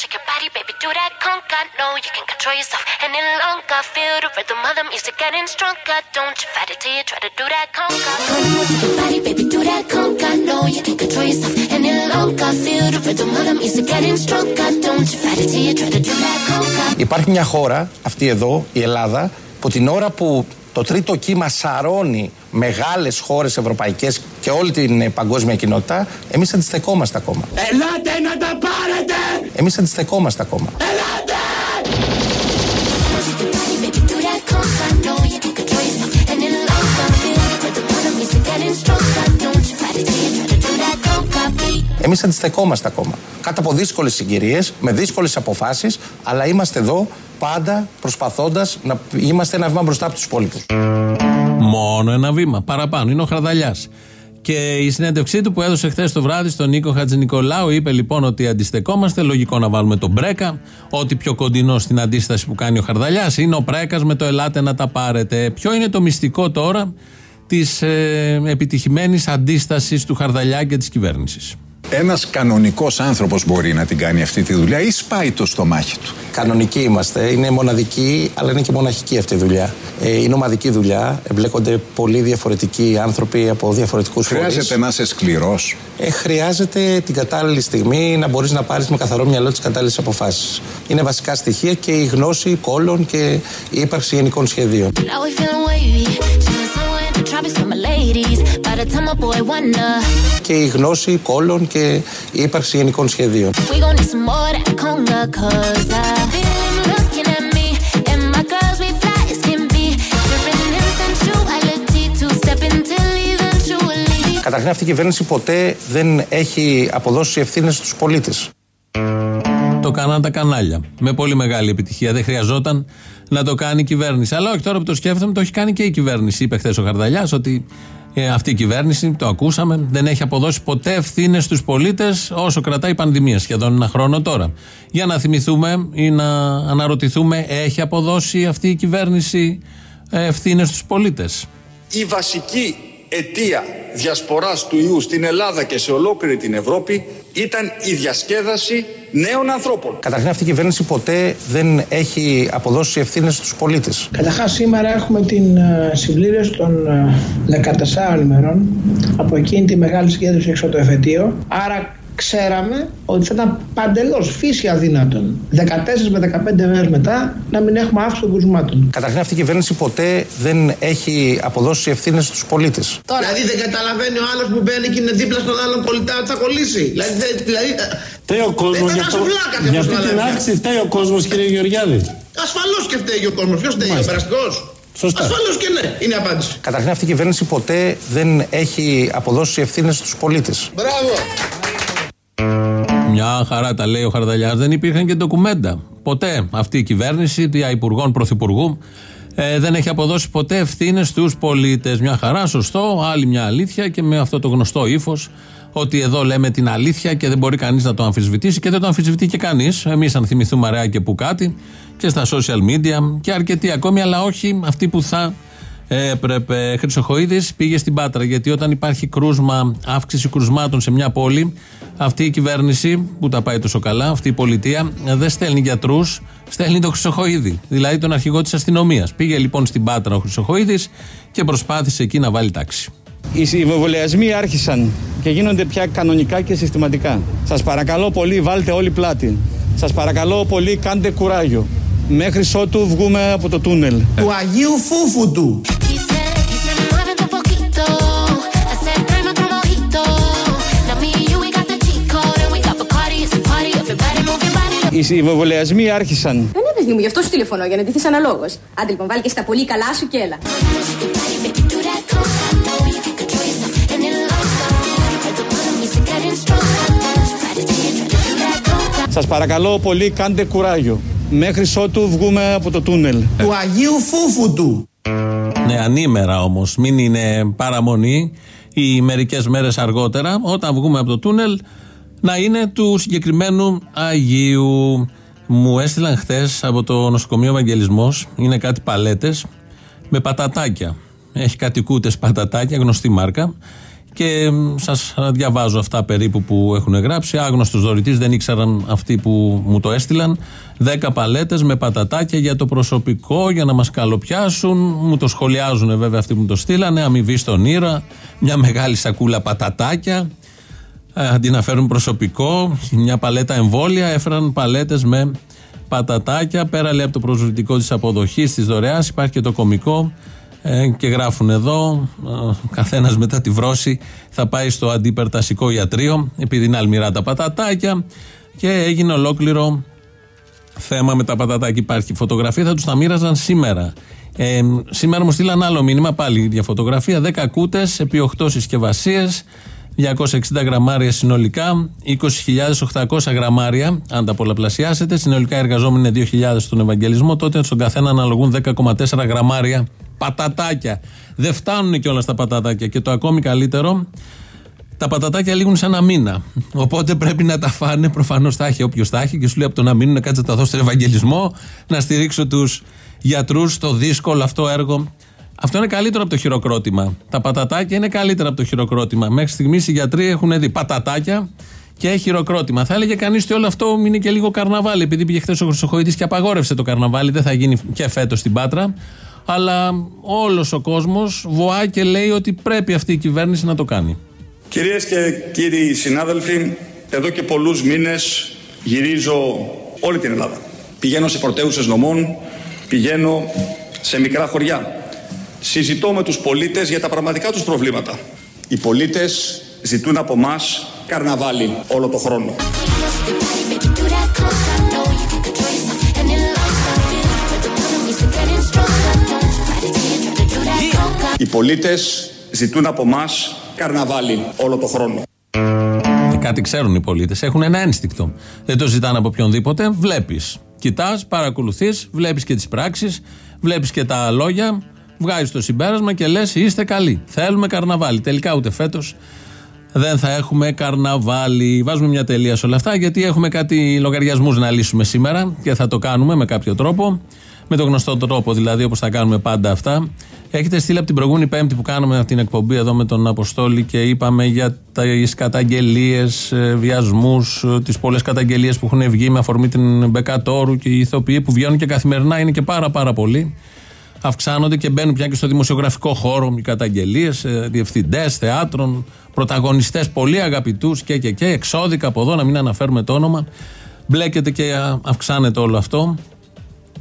shake your body, baby, do that conga. No, you can control yourself any longer. Feel the rhythm of the music getting stronger. Don't you fight it till you try to do that conga. Shake your body, baby, do that conga. No, you can control yourself any longer. Feel the rhythm of the music getting stronger. Don't you fight it till you try to do that conga. Υπάρχει μια χώρα, αυτή εδώ, η Ελλάδα, που την ώρα που το τρίτο κύμα σαρώνει μεγάλες χώρες ευρωπαϊκές και όλη την ε, παγκόσμια κοινότητα, εμείς αντιστεκόμαστε ακόμα. Ελάτε να τα πάρετε! Εμείς αντιστεκόμαστε ακόμα. Ελάτε! Shake your body, baby, do that conga. No, you can control yourself any longer. Feel the rhythm of the music getting stronger. Don't you fight it till you try to do that conga beat. Εμείς αντιστεκόμαστε ακόμα. Κάτω από δύσκολες συγκυρίες, με δύσκολες αποφάσεις, αλλά είμαστε εδώ πάντα προσπαθώντας να είμαστε ένα βήμα μπροστά από τους υπόλοιπους. Μόνο ένα βήμα παραπάνω. Είναι ο Χαρδαλιάς. Και η συνέντευξή του που έδωσε χθες το βράδυ στον Νίκο Χατζηνικολάου είπε λοιπόν ότι αντιστεκόμαστε. Λογικό να βάλουμε τον Μπρέκα. Ό,τι πιο κοντινό στην αντίσταση που κάνει ο Χαρδαλιάς είναι ο Πρέκα με το Ελάτε να τα πάρετε. Ποιο είναι το μυστικό τώρα της ε, επιτυχημένης αντίστασης του Χαρδαλιά και της κυβέρνησης; Ένας κανονικός άνθρωπος μπορεί να την κάνει αυτή τη δουλειά ή σπάει το στομάχι του. Κανονικοί είμαστε. Είναι μοναδική, αλλά είναι και μοναχική αυτή η δουλειά. Ε, είναι ομαδική δουλειά. Εμπλέκονται πολύ διαφορετικοί άνθρωποι από διαφορετικούς φορείς. Χρειάζεται να είσαι σκληρός. Ε, χρειάζεται την κατάλληλη στιγμή να μπορείς να πάρεις με καθαρό μυαλό τις κατάλληλες αποφάσεις. Είναι βασικά στοιχεία και η γνώση κόλλων και η ύπαρξη γενικών σχεδίων. Now και η γνώση κόλλων και η ύπαρξη γενικών σχεδίων. Καταρχήν, αυτή η κυβέρνηση ποτέ δεν έχει αποδώσει ευθύνες στους πολίτες. Το κάναν τα κανάλια. Με πολύ μεγάλη επιτυχία. Δεν χρειαζόταν να το κάνει η κυβέρνηση. Αλλά όχι τώρα που το σκέφτομαι, το έχει κάνει και η κυβέρνηση. Είπε χθες ο Χαρδαλιάς ότι ε, αυτή η κυβέρνηση, το ακούσαμε, δεν έχει αποδώσει ποτέ ευθύνες στους πολίτες όσο κρατάει η πανδημία. Σχεδόν ένα χρόνο τώρα. Για να θυμηθούμε ή να αναρωτηθούμε, έχει αποδώσει αυτή η κυβέρνηση ευθύνες στους πολίτες. η βασική αιτία διασποράς του ιού στην Ελλάδα και σε ολόκληρη την Ευρώπη ήταν η διασκέδαση νέων ανθρώπων. Καταρχήν αυτή η κυβέρνηση ποτέ δεν έχει αποδώσει ευθύνες στους πολίτες. Καταρχάς, σήμερα έχουμε την ε, συμπλήρωση των ε, 14 ημερών από εκείνη τη μεγάλη συγκέντρωση έξω από το εφετείο. Άρα, ξέραμε ότι θα ήταν παντελώς φύση αδύνατον 14 με 15 μέρες μετά να μην έχουμε αύξηση των κρουσμάτων. Καταρχήν αυτή η κυβέρνηση ποτέ δεν έχει αποδώσει ευθύνες στους πολίτες. Δηλαδή, δεν καταλαβαίνει ο άλλος που μπαίνει και είναι δίπλα στον άλλον πολιτά ότι θα κολλήσει. Δηλαδή, δεν- δηλαδή Φταίει ο κόσμος Δεν για, θα αυτό- σου βλάκα, για όπως αυτή το την λέμε. αύξηση. Φταίει ο κόσμος, κύριε Γεωργιάδη. ασφαλώς και φταίει ο κόσμος. Ποιος φταίει, ο Μάλιστα. περαστικός; Σωστά. Ασφαλώς και ναι, είναι η απάντηση. Καταρχήν αυτή η κυβέρνηση ποτέ δεν έχει αποδώσει ευθύνες στους πολίτες. Μπράβο. Μια χαρά τα λέει ο Χαρδαλιάς. Δεν υπήρχαν και ντοκουμέντα. Ποτέ αυτή η κυβέρνηση, δια υπουργών, πρωθυπουργού, ε, δεν έχει αποδώσει ποτέ ευθύνες στους πολίτες. Μια χαρά, σωστό, άλλη μια αλήθεια και με αυτό το γνωστό ύφος ότι εδώ λέμε την αλήθεια και δεν μπορεί κανείς να το αμφισβητήσει και δεν το αμφισβητεί και κανείς. Εμείς, αν θυμηθούμε αραιά και που κάτι, και στα social media και αρκετοί ακόμη, αλλά όχι αυτοί που θα έπρεπε. Χρυσοχοίδης πήγε στην Πάτρα γιατί όταν υπάρχει κρούσμα, αύξηση κρουσμάτων σε μια πόλη, αυτή η κυβέρνηση που τα πάει τόσο καλά, αυτή η πολιτεία, δεν στέλνει γιατρούς, στέλνει τον Χρυσοχοίδη, δηλαδή τον αρχηγό της αστυνομίας. Πήγε λοιπόν στην Πάτρα ο Χρυσοχοίδης και προσπάθησε εκεί να βάλει τάξη. Οι εμβολιασμοί άρχισαν και γίνονται πια κανονικά και συστηματικά. Σας παρακαλώ πολύ βάλτε όλοι πλάτη. Σας παρακαλώ πολύ κάντε κουράγιο. Μέχρι ότου βγούμε από το τούνελ, του Αγίου Φόφου του! Οι βολεασμοί άρχισαν. Ναι, Δεν παιδι μου, γι' αυτό σου τηλεφωνώ για να τη δει αναλόγως. Άντε λοιπόν, βάλει και εσύ τα πολύ καλά σου και έλα. Σας παρακαλώ πολύ, κάντε κουράγιο. Μέχρι ότου βγούμε από το τούνελ. Του Αγίου Φούφου του. Ναι, ανήμερα όμως. Μην είναι παραμονή ή μερικές μέρες αργότερα, όταν βγούμε από το τούνελ, να είναι του συγκεκριμένου Αγίου. Μου έστειλαν χθες από το νοσοκομείο Ευαγγελισμός, είναι κάτι παλέτες με πατατάκια. Έχει κάτι κούτε πατατάκια, γνωστή μάρκα. Και σας διαβάζω αυτά περίπου που έχουν γράψει. Άγνωστος δωρητής, δεν ήξεραν αυτοί που μου το έστειλαν. Δέκα παλέτες με πατατάκια για το προσωπικό, για να μας καλοπιάσουν. Μου το σχολιάζουν βέβαια αυτοί που μου το στείλανε. Αμοιβή στον Ήρα. Μια μεγάλη σακούλα πατατάκια. Ε, αντί να φέρουν προσωπικό, μια παλέτα εμβόλια, έφεραν παλέτες με πατατάκια. Πέρα λέει από το προσβλητικό της αποδοχής της δωρεάς, υπάρχει και το κομικό. Ε, και γράφουν εδώ, ε, καθένας μετά τη βρώση θα πάει στο αντιπερτασικό ιατρείο, επειδή είναι αλμυρά τα πατατάκια. Και έγινε ολόκληρο θέμα με τα πατατάκια. Υπάρχει φωτογραφία, θα τους τα μοίραζαν σήμερα. Ε, σήμερα μου στείλαν άλλο μήνυμα, πάλι για φωτογραφία. 10 κούτες επί 8 συσκευασίες. 260 γραμμάρια συνολικά, 20.800 γραμμάρια, αν τα πολλαπλασιάσετε. Συνολικά οι εργαζόμενοι είναι 2.000 στον Ευαγγελισμό, τότε στον καθένα αναλογούν 10,4 γραμμάρια πατατάκια. Δεν φτάνουν και όλα στα πατατάκια. Και το ακόμη καλύτερο, τα πατατάκια λήγουν σε ένα μήνα. Οπότε πρέπει να τα φάνε. Προφανώς τα έχει όποιος τα έχει και σου λέει από το να μείνουν να κάτσε να τα δώσει στον Ευαγγελισμό, να στηρίξω τους γιατρούς στο δύσκολο αυτό έργο αυτό είναι καλύτερο από το χειροκρότημα. Τα πατατάκια είναι καλύτερα από το χειροκρότημα. Μέχρι στιγμής οι γιατροί έχουν δει πατατάκια και χειροκρότημα. Θα έλεγε κανείς ότι όλο αυτό είναι και λίγο καρναβάλι. Επειδή πήγε χθες ο Χρυσοχοίδης και απαγόρευσε το καρναβάλι, δεν θα γίνει και φέτος στην Πάτρα. Αλλά όλος ο κόσμος βοά και λέει ότι πρέπει αυτή η κυβέρνηση να το κάνει. Κυρίες και κύριοι συνάδελφοι, εδώ και πολλούς μήνες γυρίζω όλη την Ελλάδα. Πηγαίνω σε πρωτεύουσες νομών, πηγαίνω σε μικρά χωριά συζητώ με τους πολίτες για τα πραγματικά τους προβλήματα. Οι πολίτες ζητούν από μας καρναβάλι όλο το χρόνο. Οι πολίτες ζητούν από μας καρναβάλι όλο το χρόνο. Και κάτι ξέρουν οι πολίτες. Έχουν ένα ένστικτο. Δεν το ζητάνε από οποιονδήποτε. Βλέπεις. Κοιτάς, παρακολουθείς, βλέπεις και τις πράξεις, βλέπεις και τα λόγια βγάζεις το συμπέρασμα και λες: Είστε καλοί. Θέλουμε καρναβάλι. Τελικά ούτε φέτος δεν θα έχουμε καρναβάλι. Βάζουμε μια τελεία σε όλα αυτά γιατί έχουμε κάτι λογαριασμούς να λύσουμε σήμερα και θα το κάνουμε με κάποιο τρόπο. Με τον γνωστό τρόπο δηλαδή, όπως θα κάνουμε πάντα αυτά. Έχετε στείλει από την προηγούμενη Πέμπτη που κάναμε την εκπομπή εδώ με τον Αποστόλη και είπαμε για τις καταγγελίες, βιασμούς, τις πολλές καταγγελίες που έχουν βγει με αφορμή την Μπεκατόρου και οι ηθοποιοί που βγαίνουν και καθημερινά είναι και πάρα πάρα πολλοί αυξάνονται και μπαίνουν πια και στο δημοσιογραφικό χώρο οι καταγγελίες, διευθυντές θεάτρων, πρωταγωνιστές πολύ αγαπητούς και, και, και, εξώδικα από εδώ, να μην αναφέρουμε το όνομα. Μπλέκεται και αυξάνεται όλο αυτό.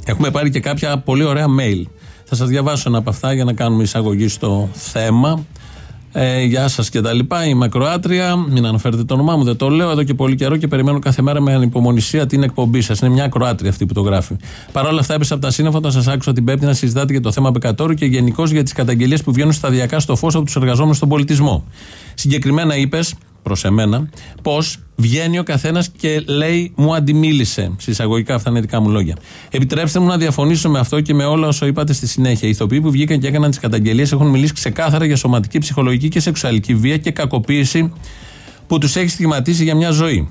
Έχουμε πάρει και κάποια πολύ ωραία mail. Θα σας διαβάσω ένα από αυτά για να κάνουμε εισαγωγή στο θέμα. Ε, γεια σας και τα λοιπά. Είμαι ακροάτρια. Μην αναφέρετε το όνομά μου, δεν το λέω εδώ και πολύ καιρό και περιμένω κάθε μέρα με ανυπομονησία την εκπομπή σας. Είναι μια ακροάτρια αυτή που το γράφει. Παρ' όλα αυτά, έπεσα από τα σύννεφα όταν σας άκουσα την Πέμπτη να συζητάτε για το θέμα Μπεκατόρου και γενικώς για τις καταγγελίες που βγαίνουν σταδιακά στο φως από τους εργαζόμενους στον πολιτισμό. Συγκεκριμένα είπες, προς εμένα, πω βγαίνει ο καθένας και λέει μου αντιμίλησε. Συσσαγωγικά αυτά είναι δικά μου λόγια. Επιτρέψτε μου να διαφωνήσω με αυτό και με όλα όσο είπατε στη συνέχεια. Οι ηθοποιοί που βγήκαν και έκαναν τις καταγγελίες έχουν μιλήσει ξεκάθαρα για σωματική, ψυχολογική και σεξουαλική βία και κακοποίηση που τους έχει στιγματίσει για μια ζωή.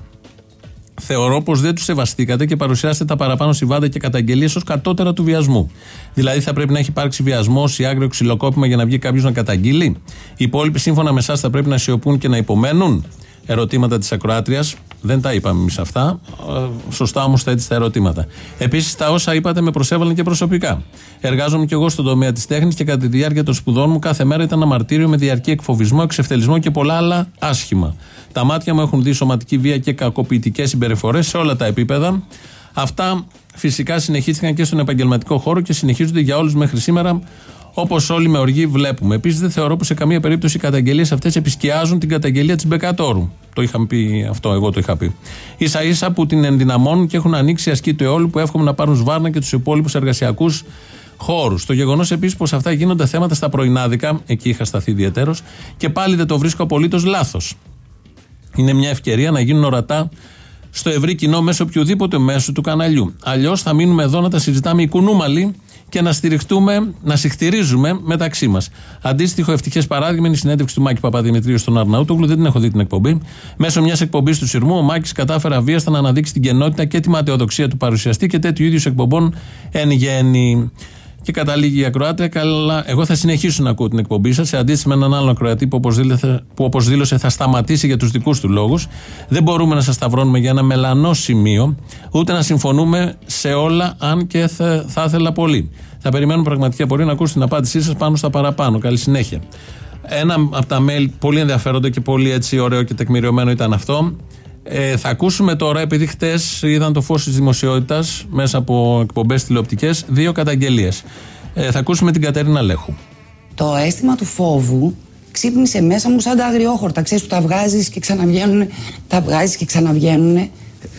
Θεωρώ πως δεν τους σεβαστήκατε και παρουσιάσετε τα παραπάνω συμβάντα και καταγγελίες ως κατώτερα του βιασμού. Δηλαδή, θα πρέπει να έχει υπάρξει βιασμός ή άγριο ξυλοκόπημα για να βγει κάποιος να καταγγείλει; Οι υπόλοιποι, σύμφωνα με εσάς, θα πρέπει να σιωπούν και να υπομένουν; Ερωτήματα της Ακροάτριας. Δεν τα είπαμε εμείς αυτά. Ε, σωστά όμως θέτει τα ερωτήματα. Επίσης, τα όσα είπατε με προσέβαλαν και προσωπικά. Εργάζομαι και εγώ στον τομέα της τέχνης και κατά τη διάρκεια των σπουδών μου κάθε μέρα ήταν αμαρτύριο με διαρκή εκφοβισμό, εξευτελισμό και πολλά άλλα άσχημα. Τα μάτια μου έχουν δει σωματική βία και κακοποιητικές συμπεριφορές σε όλα τα επίπεδα. Αυτά φυσικά συνεχίστηκαν και στον επαγγελματικό χώρο και συνεχίζονται για όλους μέχρι σήμερα Όπως όλοι με οργή βλέπουμε. Επίσης, δεν θεωρώ πως σε καμία περίπτωση οι καταγγελίες αυτές επισκιάζουν την καταγγελία της Μπεκατόρου. Το είχαμε πει αυτό, εγώ το είχα πει. σα ίσα που την ενδυναμώνουν και έχουν ανοίξει ασκή του αιώλου που εύχομαι να πάρουν σβάρνα και τους υπόλοιπους εργασιακούς χώρους. Το γεγονός επίσης πως αυτά γίνονται θέματα στα πρωινάδικα, εκεί είχα σταθεί ιδιαίτερος, και πάλι δεν το βρίσκω απολύτως λάθος. Είναι μια ευκαιρία να γίνουν ορατά στο ευρύ κοινό μέσω οποιοδήποτε μέσου του καναλιού. Αλλιώς θα μείνουμε εδώ να τα συζητάμε οικουνούμαλοι και να στηριχτούμε, να συχτηρίζουμε μεταξύ μας. Αντίστοιχο ευτυχές παράδειγμα είναι η συνέντευξη του Μάκη Παπαδημητρίου στον Αρναούτογλου. Δεν την έχω δει την εκπομπή. Μέσω μιας εκπομπής του Συρμού, ο Μάκης κατάφερε αβίαστα να αναδείξει την κενότητα και τη ματαιοδοξία του παρουσιαστή και τέτοιου είδους εκπομπών εν γέννη. Και καταλήγει η ακροάτρια, καλά, εγώ θα συνεχίσω να ακούω την εκπομπή σας, σε αντίθεση με έναν άλλο ακροατή που όπω δήλωσε, που όπως δήλωσε θα σταματήσει για τους δικούς του λόγους. Δεν μπορούμε να σας σταυρώνουμε για ένα μελανό σημείο, ούτε να συμφωνούμε σε όλα, αν και θα, θα ήθελα πολύ. Θα περιμένω πραγματική απορία να ακούσω την απάντησή σας πάνω στα παραπάνω. Καλή συνέχεια. Ένα από τα mail πολύ ενδιαφέροντα και πολύ έτσι ωραίο και τεκμηριωμένο ήταν αυτό. Ε, θα ακούσουμε τώρα, επειδή χτες είδαν το φως της δημοσιότητας μέσα από εκπομπές τηλεοπτικές, δύο καταγγελίες. Ε, θα ακούσουμε την Κατερίνα Λέχου. Το αίσθημα του φόβου ξύπνησε μέσα μου σαν τα αγριόχορτα. Ξέρεις που τα βγάζεις και ξαναβγαίνουν, τα βγάζεις και ξαναβγαίνουν.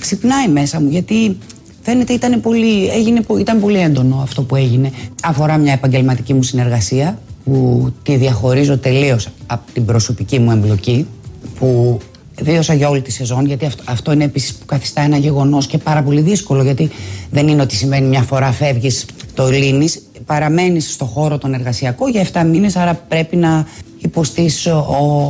Ξυπνάει μέσα μου γιατί φαίνεται ήταν πολύ, έγινε, ήταν πολύ έντονο αυτό που έγινε. Αφορά μια επαγγελματική μου συνεργασία που τη διαχωρίζω τελείως από την προσωπική μου εμπλοκή που βίωσα για όλη τη σεζόν γιατί αυτό, αυτό είναι επίσης που καθιστά ένα γεγονός και πάρα πολύ δύσκολο γιατί δεν είναι ότι σημαίνει μια φορά φεύγεις το λύνεις παραμένεις στο χώρο τον εργασιακό για 7 μήνες άρα πρέπει να υποστείς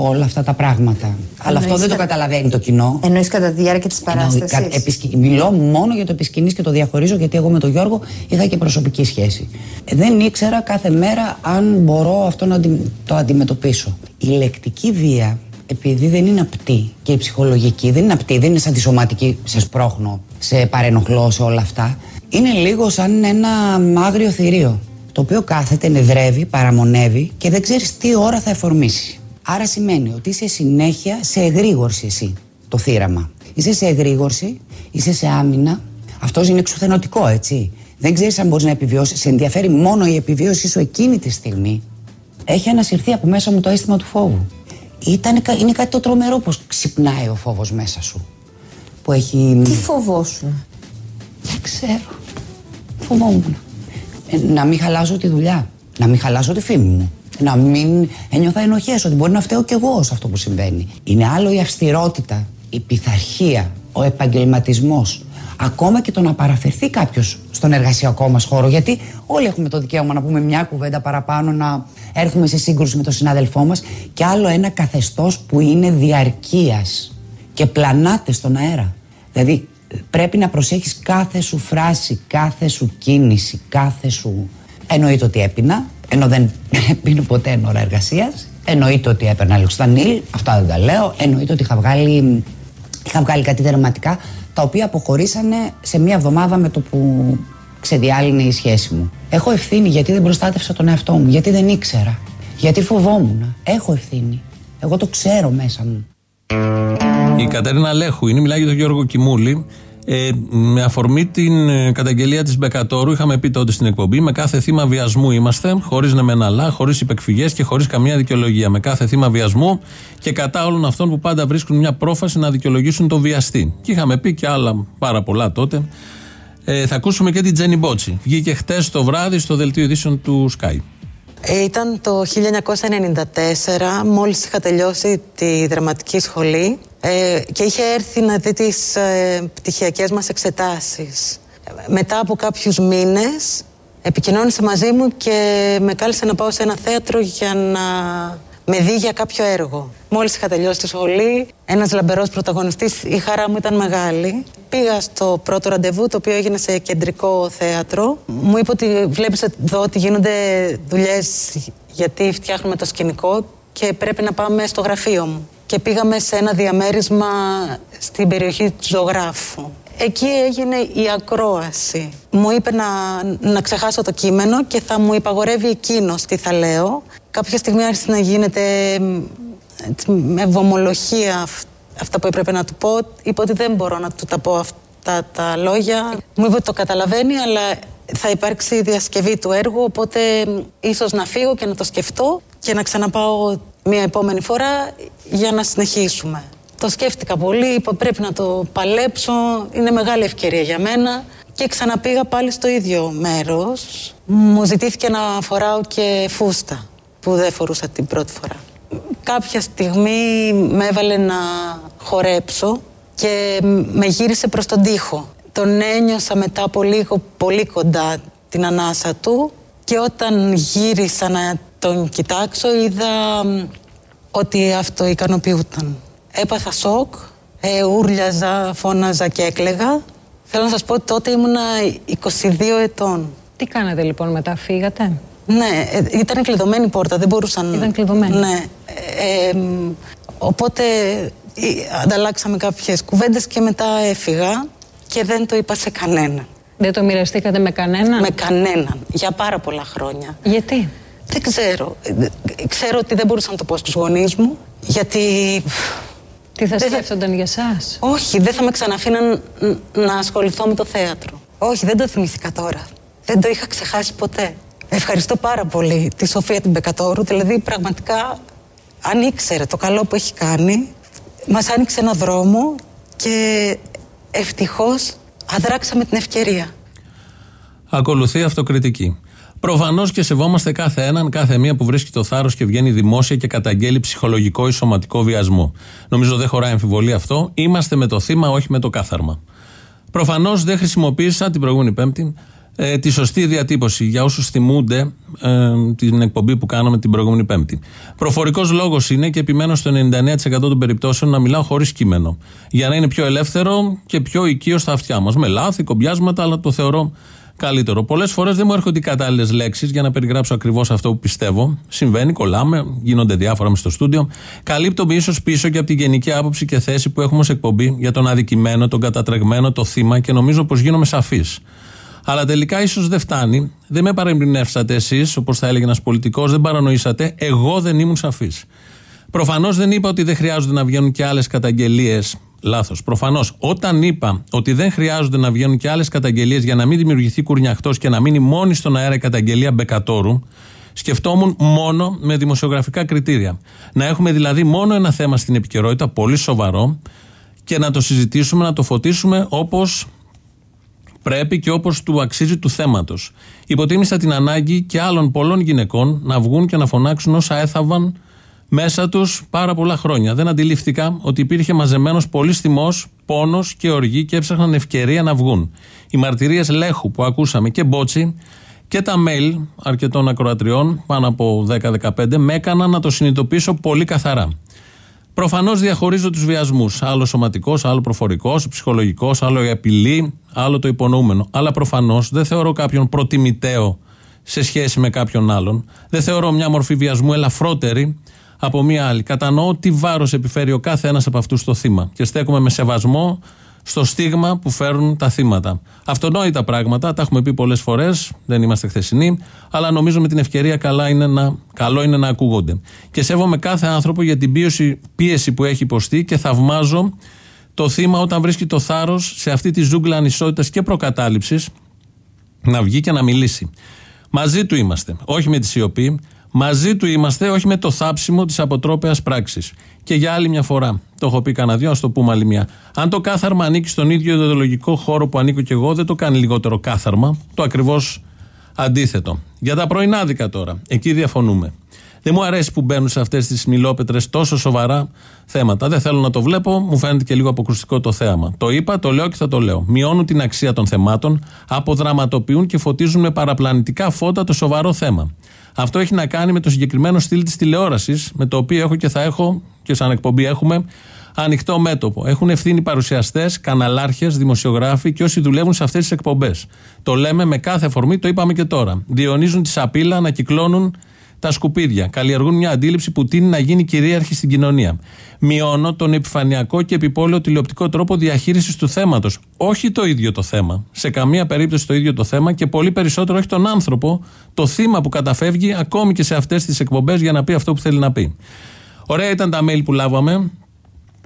όλα αυτά τα πράγματα. Αλλά αυτό δεν το καταλαβαίνει το κοινό. Εννοείς κατά τη διάρκεια της παράστασης; Μιλώ μόνο για το επισκηνής και το διαχωρίζω γιατί εγώ με τον Γιώργο είχα και προσωπική σχέση. Δεν ήξερα κάθε μέρα αν μπορώ αυτό να το αντιμετωπίσω. Η λεκτική βία επειδή δεν είναι απτή και η ψυχολογική δεν είναι απτή, δεν είναι σαν τη σωματική, σε σπρώχνω, σε παρενοχλώ, σε όλα αυτά. Είναι λίγο σαν ένα άγριο θηρίο το οποίο κάθεται, νεδρεύει, παραμονεύει και δεν ξέρεις τι ώρα θα εφορμήσεις. Άρα σημαίνει ότι είσαι συνέχεια σε εγρήγορση εσύ, το θύραμα. Είσαι σε εγρήγορση, είσαι σε άμυνα. Αυτός είναι εξουθενωτικό, έτσι. Δεν ξέρεις αν μπορείς να επιβιώσεις. Σε ενδιαφέρει μόνο η επιβίωσή σου εκείνη τη στιγμή. Έχει ανασυρθεί από μέσα μου το αίσθημα του φόβου. Ήταν, είναι κάτι το τρομερό πως ξυπνάει ο φόβος μέσα σου. Που έχει... Τι φοβόσουν; Δεν ξέρω. Φοβόμουν. Ε, να μην χαλάσω τη δουλειά. Να μην χαλάσω τη φήμη μου. Να μην ένιωθα ενοχές ότι μπορεί να φταίω κι εγώ σε αυτό που συμβαίνει. Είναι άλλο η αυστηρότητα, η πειθαρχία, ο επαγγελματισμός. Ακόμα και το να παραφερθεί κάποιος στον εργασιακό μας χώρο. Γιατί όλοι έχουμε το δικαίωμα να πούμε μια κουβέντα παραπάνω, να έρθουμε σε σύγκρουση με τον συνάδελφό μας. Και άλλο ένα καθεστώς που είναι διαρκείας και πλανάται στον αέρα. Δηλαδή πρέπει να προσέχεις κάθε σου φράση, κάθε σου κίνηση, κάθε σου... Εννοείται ότι έπινα, ενώ δεν πίνω ποτέ εν ώρα εργασίας. Εννοείται ότι έπαιρνα λιξτανίλ, αυτά δεν τα λέω. Εννοείται ότι είχα βγάλει, είχα βγάλει κάτι δερματικά, τα οποία αποχωρήσανε σε μία εβδομάδα με το που ξεδιάλυνε η σχέση μου. Έχω ευθύνη γιατί δεν προστάτευσα τον εαυτό μου, γιατί δεν ήξερα, γιατί φοβόμουν. Έχω ευθύνη. Εγώ το ξέρω μέσα μου. Η Κατερίνα Λέχου είναι, μιλάει για τον Γιώργο Κιμούλη. Ε, με αφορμή την ε, καταγγελία της Μπεκατόρου, είχαμε πει τότε στην εκπομπή: Με κάθε θύμα βιασμού είμαστε, χωρίς να μεναλά, χωρίς υπεκφυγές και χωρίς καμία δικαιολογία. Με κάθε θύμα βιασμού και κατά όλων αυτών που πάντα βρίσκουν μια πρόφαση να δικαιολογήσουν το βιαστή. Και είχαμε πει και άλλα πάρα πολλά τότε. Ε, θα ακούσουμε και την Τζένι Μπότσι. Βγήκε χτες το βράδυ στο δελτίο ειδήσεων του Sky. Ε, ήταν το 1994, μόλις είχα τελειώσει τη δραματική σχολή ε, και είχε έρθει να δει τις ε, πτυχιακές μας εξετάσεις. Μετά από κάποιους μήνες επικοινώνησε μαζί μου και με κάλεσε να πάω σε ένα θέατρο για να με δει για κάποιο έργο. Μόλις είχα τελειώσει τη σχολή, ένας λαμπερός πρωταγωνιστής, η χαρά μου ήταν μεγάλη. Πήγα στο πρώτο ραντεβού, το οποίο έγινε σε κεντρικό θέατρο. Μου είπε ότι βλέπεις εδώ ότι γίνονται δουλειές γιατί φτιάχνουμε το σκηνικό και πρέπει να πάμε στο γραφείο μου. Και πήγαμε σε ένα διαμέρισμα στην περιοχή του ζωγράφου. Εκεί έγινε η ακρόαση. Μου είπε να, να ξεχάσω το κείμενο και θα μου υπαγορεύει εκείνο τι θα λέω. Κάποια στιγμή άρχισε να γίνεται με βομολογία αυτά που έπρεπε να του πω. Είπε ότι δεν μπορώ να του τα πω αυτά τα λόγια. Μου είπε ότι το καταλαβαίνει, αλλά θα υπάρξει διασκευή του έργου, οπότε ίσως να φύγω και να το σκεφτώ και να ξαναπάω μια επόμενη φορά για να συνεχίσουμε. Το σκέφτηκα πολύ, είπα πρέπει να το παλέψω, είναι μεγάλη ευκαιρία για μένα και ξαναπήγα πάλι στο ίδιο μέρος. Μου ζητήθηκε να φοράω και φούστα που δεν φορούσα την πρώτη φορά. Κάποια στιγμή με έβαλε να χορέψω και με γύρισε προς τον τοίχο. Τον ένιωσα μετά από λίγο πολύ κοντά την ανάσα του και όταν γύρισα να τον κοιτάξω είδα ότι αυτό ικανοποιούταν. Έπαθα σοκ, ε, ούρλιαζα, φώναζα και έκλεγα. Θέλω να σας πω ότι τότε ήμουνα 22 ετών. Τι κάνατε λοιπόν μετά, φύγατε; Ναι, ε, ήταν κλειδωμένη η πόρτα, δεν μπορούσαν. Ήταν κλειδωμένη. Ναι. Ε, ε, οπότε ε, ανταλλάξαμε κάποιες κουβέντες και μετά έφυγα και δεν το είπα σε κανένα. Δεν το μοιραστήκατε με κανέναν; Με κανέναν. Για πάρα πολλά χρόνια. Γιατί; Δεν ξέρω. Ε, Ξέρω ότι δεν μπορούσα να το πω στους γονείς μου. Γιατί... Τι θα Δεν θα- σκέφτονταν για εσά. Όχι, δεν θα με ξαναφήναν ν- να ασχοληθώ με το θέατρο. Όχι, δεν το θυμήθηκα τώρα. Δεν το είχα ξεχάσει ποτέ. Ευχαριστώ πάρα πολύ τη Σοφία την Μπεκατόρου. Δηλαδή, πραγματικά, αν ήξερε το καλό που έχει κάνει, μας άνοιξε ένα δρόμο και ευτυχώς αδράξαμε την ευκαιρία. Ακολουθεί αυτοκριτική. Προφανώς και σεβόμαστε κάθε έναν, κάθε μία που βρίσκει το θάρρος και βγαίνει δημόσια και καταγγέλει ψυχολογικό ή σωματικό βιασμό. Νομίζω δεν χωράει αμφιβολία αυτό. Είμαστε με το θύμα, όχι με το κάθαρμα. Προφανώς δεν χρησιμοποίησα την προηγούμενη Πέμπτη ε, τη σωστή διατύπωση για όσους θυμούνται ε, την εκπομπή που κάναμε την προηγούμενη Πέμπτη. Προφορικός λόγος είναι και επιμένω στο 99% των περιπτώσεων να μιλάω χωρίς κείμενο. Για να είναι πιο ελεύθερο και πιο οικείο στα αυτιά μας. Με λάθη, κομπιάσματα, αλλά το θεωρώ καλύτερο. Πολλές φορές δεν μου έρχονται οι κατάλληλες λέξεις για να περιγράψω ακριβώς αυτό που πιστεύω. Συμβαίνει, κολλάμε, γίνονται διάφορα μες στο στούντιο. Καλύπτομαι ίσως πίσω και από την γενική άποψη και θέση που έχουμε ως εκπομπή για τον αδικημένο, τον κατατρεγμένο, το θύμα και νομίζω πως γίνομαι σαφής. Αλλά τελικά ίσως δεν φτάνει. Δεν με παρεμπνεύσατε εσείς, όπως θα έλεγε ένας πολιτικός, δεν παρανοήσατε. Εγώ δεν ήμουν σαφής. Προφανώς δεν είπα ότι δεν χρειάζονται να βγαίνουν και άλλες καταγγελίες. Λάθος. Προφανώς. Όταν είπα ότι δεν χρειάζονται να βγαίνουν και άλλες καταγγελίες για να μην δημιουργηθεί κουρνιαχτός και να μείνει μόνη στον αέρα η καταγγελία Μπεκατόρου, σκεφτόμουν μόνο με δημοσιογραφικά κριτήρια. Να έχουμε δηλαδή μόνο ένα θέμα στην επικαιρότητα, πολύ σοβαρό, και να το συζητήσουμε, να το φωτίσουμε όπως πρέπει και όπως του αξίζει του θέματος. Υποτίμησα την ανάγκη και άλλων πολλών γυναικών να βγουν και να φωνάξουν όσα έθαβαν μέσα τους πάρα πολλά χρόνια. Δεν αντιλήφθηκα ότι υπήρχε μαζεμένος πολύς θυμός, πόνος και οργή και έψαχναν ευκαιρία να βγουν. Οι μαρτυρίες Λέχου που ακούσαμε και Μπότσι και τα mail αρκετών ακροατριών, πάνω από 10-15, με έκαναν να το συνειδητοποιήσω πολύ καθαρά. Προφανώς διαχωρίζω τους βιασμούς. Άλλο σωματικός, άλλο προφορικός, ψυχολογικός, άλλο η απειλή, άλλο το υπονοούμενο. Αλλά προφανώς δεν θεωρώ κάποιον προτιμητέο σε σχέση με κάποιον άλλον. Δεν θεωρώ μια μορφή βιασμού ελαφρότερη από μια άλλη. Κατανοώ τι βάρος επιφέρει ο κάθε ένας από αυτούς στο θύμα. Και στέκομαι με σεβασμό στο στίγμα που φέρουν τα θύματα. Αυτονόητα πράγματα, τα έχουμε πει πολλές φορές, δεν είμαστε χθεσινοί, αλλά νομίζω με την ευκαιρία καλά είναι να, καλό είναι να ακούγονται. Και σέβομαι κάθε άνθρωπο για την πίεση, πίεση που έχει υποστεί και θαυμάζω το θύμα όταν βρίσκει το θάρρος σε αυτή τη ζούγκλα ανισότητας και προκατάληψης να βγει και να μιλήσει. Μαζί του είμαστε, όχι με τη σιωπή. Μαζί του είμαστε, όχι με το θάψιμο της αποτρόπαιας πράξης. Και για άλλη μια φορά, το έχω πει κανένα δυο, ας το πούμε άλλη μια. Αν το κάθαρμα ανήκει στον ίδιο ιδεολογικό χώρο που ανήκω και εγώ, δεν το κάνει λιγότερο κάθαρμα. Το ακριβώς αντίθετο. Για τα πρωινάδικα τώρα, εκεί διαφωνούμε. Δεν μου αρέσει που μπαίνουν σε αυτές τις μιλόπετρες τόσο σοβαρά θέματα. Δεν θέλω να το βλέπω, μου φαίνεται και λίγο αποκρουστικό το θέαμα. Το είπα, το λέω και θα το λέω. Μειώνουν την αξία των θεμάτων, αποδραματοποιούν και φωτίζουν με παραπλανητικά φώτα το σοβαρό θέμα. Αυτό έχει να κάνει με το συγκεκριμένο στυλ της τηλεόρασης, με το οποίο έχω και θα έχω και σαν εκπομπή έχουμε ανοιχτό μέτωπο. Έχουν ευθύνη παρουσιαστές, καναλάρχες, δημοσιογράφοι και όσοι δουλεύουν σε αυτές τις εκπομπές. Το λέμε με κάθε αφορμή, το είπαμε και τώρα. Διονίζουν τη σαπίλα, ανακυκλώνουν τα σκουπίδια. Καλλιεργούν μια αντίληψη που τίνει να γίνει κυρίαρχη στην κοινωνία. Μειώνω τον επιφανειακό και επιπόλαιο τηλεοπτικό τρόπο διαχείρισης του θέματος. Όχι το ίδιο το θέμα. Σε καμία περίπτωση το ίδιο το θέμα και πολύ περισσότερο όχι τον άνθρωπο, το θύμα που καταφεύγει ακόμη και σε αυτές τις εκπομπές για να πει αυτό που θέλει να πει. Ωραία ήταν τα mail που λάβαμε.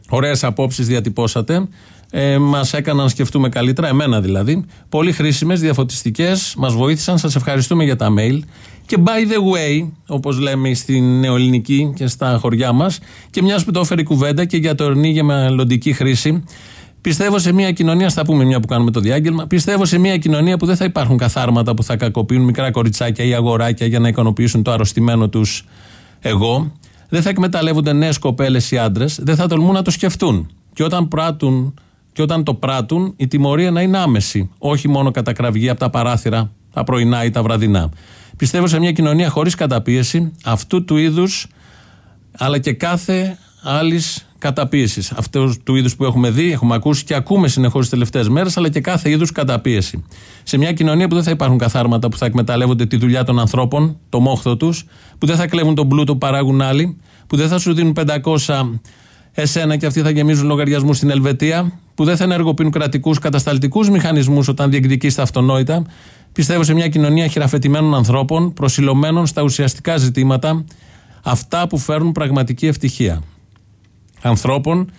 Ωραίες απόψεις διατυπώσατε. Ε, μας έκαναν να σκεφτούμε καλύτερα, εμένα δηλαδή. Πολύ χρήσιμες, διαφωτιστικές, μας βοήθησαν. Σας ευχαριστούμε για τα mail. Και by the way, όπως λέμε στην νεοελληνική και στα χωριά μας, και μιας που το έφερε η κουβέντα και για τωρινή για μελλοντική χρήση, Πιστεύω σε μια κοινωνία, στα πούμε μια που κάνουμε το διάγγελμα, πιστεύω σε μια κοινωνία που δεν θα υπάρχουν καθάρματα που θα κακοποιούν μικρά κοριτσάκια ή αγοράκια για να ικανοποιήσουν το αρρωστημένο τους εγώ. Δεν θα εκμεταλλεύονται νέες κοπέλες ή άντρες, δεν θα τολμούν να το σκεφτούν. Και όταν πράττουν και όταν το πράττουν, η τιμωρία να είναι άμεση. Όχι μόνο κατά κραυγή από τα παράθυρα, τα πρωινά ή τα βραδινά. Πιστεύω σε μια κοινωνία χωρίς καταπίεση αυτού του είδους, αλλά και κάθε άλλης καταπίεσης. Αυτούς του είδους που έχουμε δει, έχουμε ακούσει και ακούμε συνεχώς τις τελευταίες μέρες, αλλά και κάθε είδους καταπίεση. Σε μια κοινωνία που δεν θα υπάρχουν καθάρματα που θα εκμεταλλεύονται τη δουλειά των ανθρώπων, το μόχθο τους, που δεν θα κλέβουν τον πλούτο που παράγουν άλλοι, που δεν θα σου δίνουν 500 εσένα και αυτοί θα γεμίζουν λογαριασμούς στην Ελβετία, που δεν θα ενεργοποιούν κρατικούς κατασταλτικούς μηχανισμούς όταν διεκδικεί τα αυτονόητα. Πιστεύω σε μια κοινωνία χειραφετημένων ανθρώπων, προσιλωμένων στα ουσιαστικά ζητήματα, αυτά που φέρνουν πραγματική ευτυχία. Ανθρώπων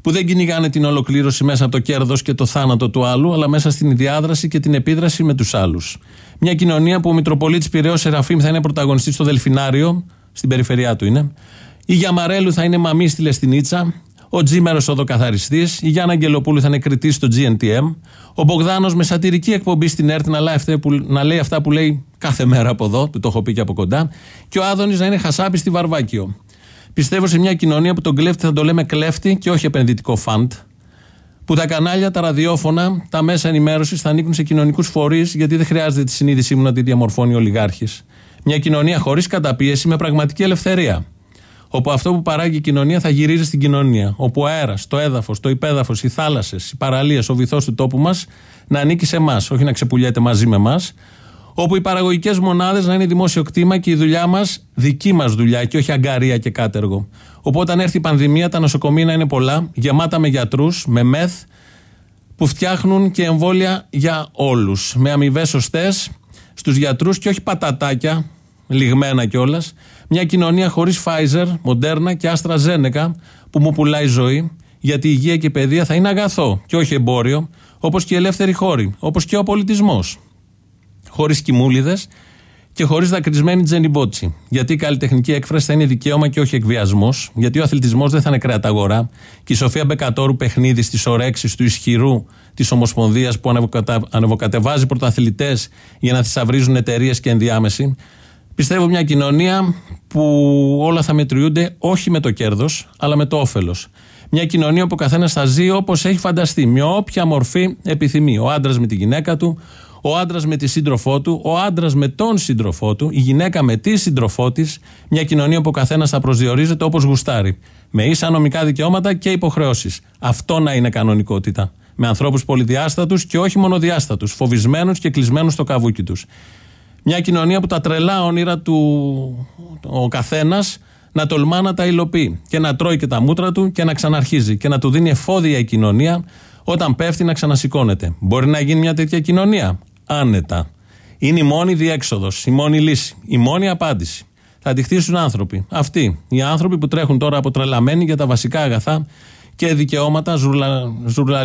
που δεν κυνηγάνε την ολοκλήρωση μέσα από το κέρδος και το θάνατο του άλλου, αλλά μέσα στην διάδραση και την επίδραση με τους άλλους. Μια κοινωνία που ο Μητροπολίτης Πυραιός Σεραφείμ θα είναι πρωταγωνιστής στο Δελφινάριο, στην περιφερειά του είναι. Η Γιαμαρέλου θα είναι μαμής στη Λεστινίτσα. Ο Τζίμερος οδοκαθαριστή. Η Γιάννα Αγγελοπούλου θα είναι κριτής στο GNTM. Ο Μπογδάνος με σατυρική εκπομπή στην ΕΡΤ να λέει, αυτά που, να λέει αυτά που λέει κάθε μέρα από εδώ, του το έχω πει και από κοντά. Και ο Άδωνης να είναι χασάπης στη Βαρβάκιο. Πιστεύω σε μια κοινωνία που τον κλέφτη θα το λέμε κλέφτη και όχι επενδυτικό φαντ. Που τα κανάλια, τα ραδιόφωνα, τα μέσα ενημέρωσης θα ανήκουν σε κοινωνικούς φορείς, γιατί δεν χρειάζεται τη συνείδησή μου να τη διαμορφώνει ο ολιγάρχης. Μια κοινωνία χωρίς καταπίεση με πραγματική ελευθερία. Όπου αυτό που παράγει η κοινωνία θα γυρίζει στην κοινωνία. Όπου ο αέρας, το έδαφος, το υπέδαφος, οι θάλασσες, οι παραλίες, ο βυθός του τόπου μας να ανήκει σε εμάς, όχι να ξεπουλιέται μαζί με εμάς. Όπου οι παραγωγικές μονάδες να είναι δημόσιο κτήμα και η δουλειά μας δική μας δουλειά και όχι αγκαρία και κάτεργο. Όπου όταν έρθει η πανδημία, τα νοσοκομεία να είναι πολλά, γεμάτα με γιατρούς, με μεθ, που φτιάχνουν και εμβόλια για όλους. Με αμοιβές σωστές στους γιατρούς και όχι πατατάκια, λιγμένα κιόλας. Μια κοινωνία χωρίς Pfizer, Moderna και AstraZeneca που μου πουλάει ζωή, γιατί η υγεία και η παιδεία θα είναι αγαθό και όχι εμπόριο, όπως και οι ελεύθεροι χώροι, όπως και ο πολιτισμός. Χωρίς κοιμούλιδες και χωρίς δακρυσμένη τζενιμπότσι. Γιατί η καλλιτεχνική έκφραση θα είναι δικαίωμα και όχι εκβιασμός. Γιατί ο αθλητισμός δεν θα είναι κρεαταγορά. Και η Σοφία Μπεκατόρου παιχνίδι στις ορέξει του ισχυρού της Ομοσπονδίας που ανεβοκατεβάζει πρωταθλητές για να θησαυρίζουν εταιρείες και ενδιάμεση. Πιστεύω μια κοινωνία που όλα θα μετριούνται όχι με το κέρδος, αλλά με το όφελος. Μια κοινωνία που ο καθένας θα ζει όπως έχει φανταστεί, με όποια μορφή επιθυμεί. Ο άντρας με τη γυναίκα του, ο άντρας με τη σύντροφό του, ο άντρας με τον σύντροφό του, η γυναίκα με τη σύντροφό της. Μια κοινωνία που ο καθένας θα προσδιορίζεται όπως γουστάρει. Με ίσα νομικά δικαιώματα και υποχρεώσεις. Αυτό να είναι κανονικότητα. Με ανθρώπους πολυδιάστατους και όχι μονοδιάστατους, φοβισμένους και κλεισμένους στο καβούκι τους. Μια κοινωνία που τα τρελά όνειρα του ο καθένας να τολμά να τα υλοποιεί και να τρώει και τα μούτρα του και να ξαναρχίζει και να του δίνει εφόδια η κοινωνία όταν πέφτει να ξανασηκώνεται. Μπορεί να γίνει μια τέτοια κοινωνία; Άνετα. Είναι η μόνη διέξοδος, η μόνη λύση, η μόνη απάντηση. Θα τη χτίσουν άνθρωποι. Αυτοί οι άνθρωποι που τρέχουν τώρα αποτρελαμένοι για τα βασικά αγαθά και δικαιώματα, ζουρλα,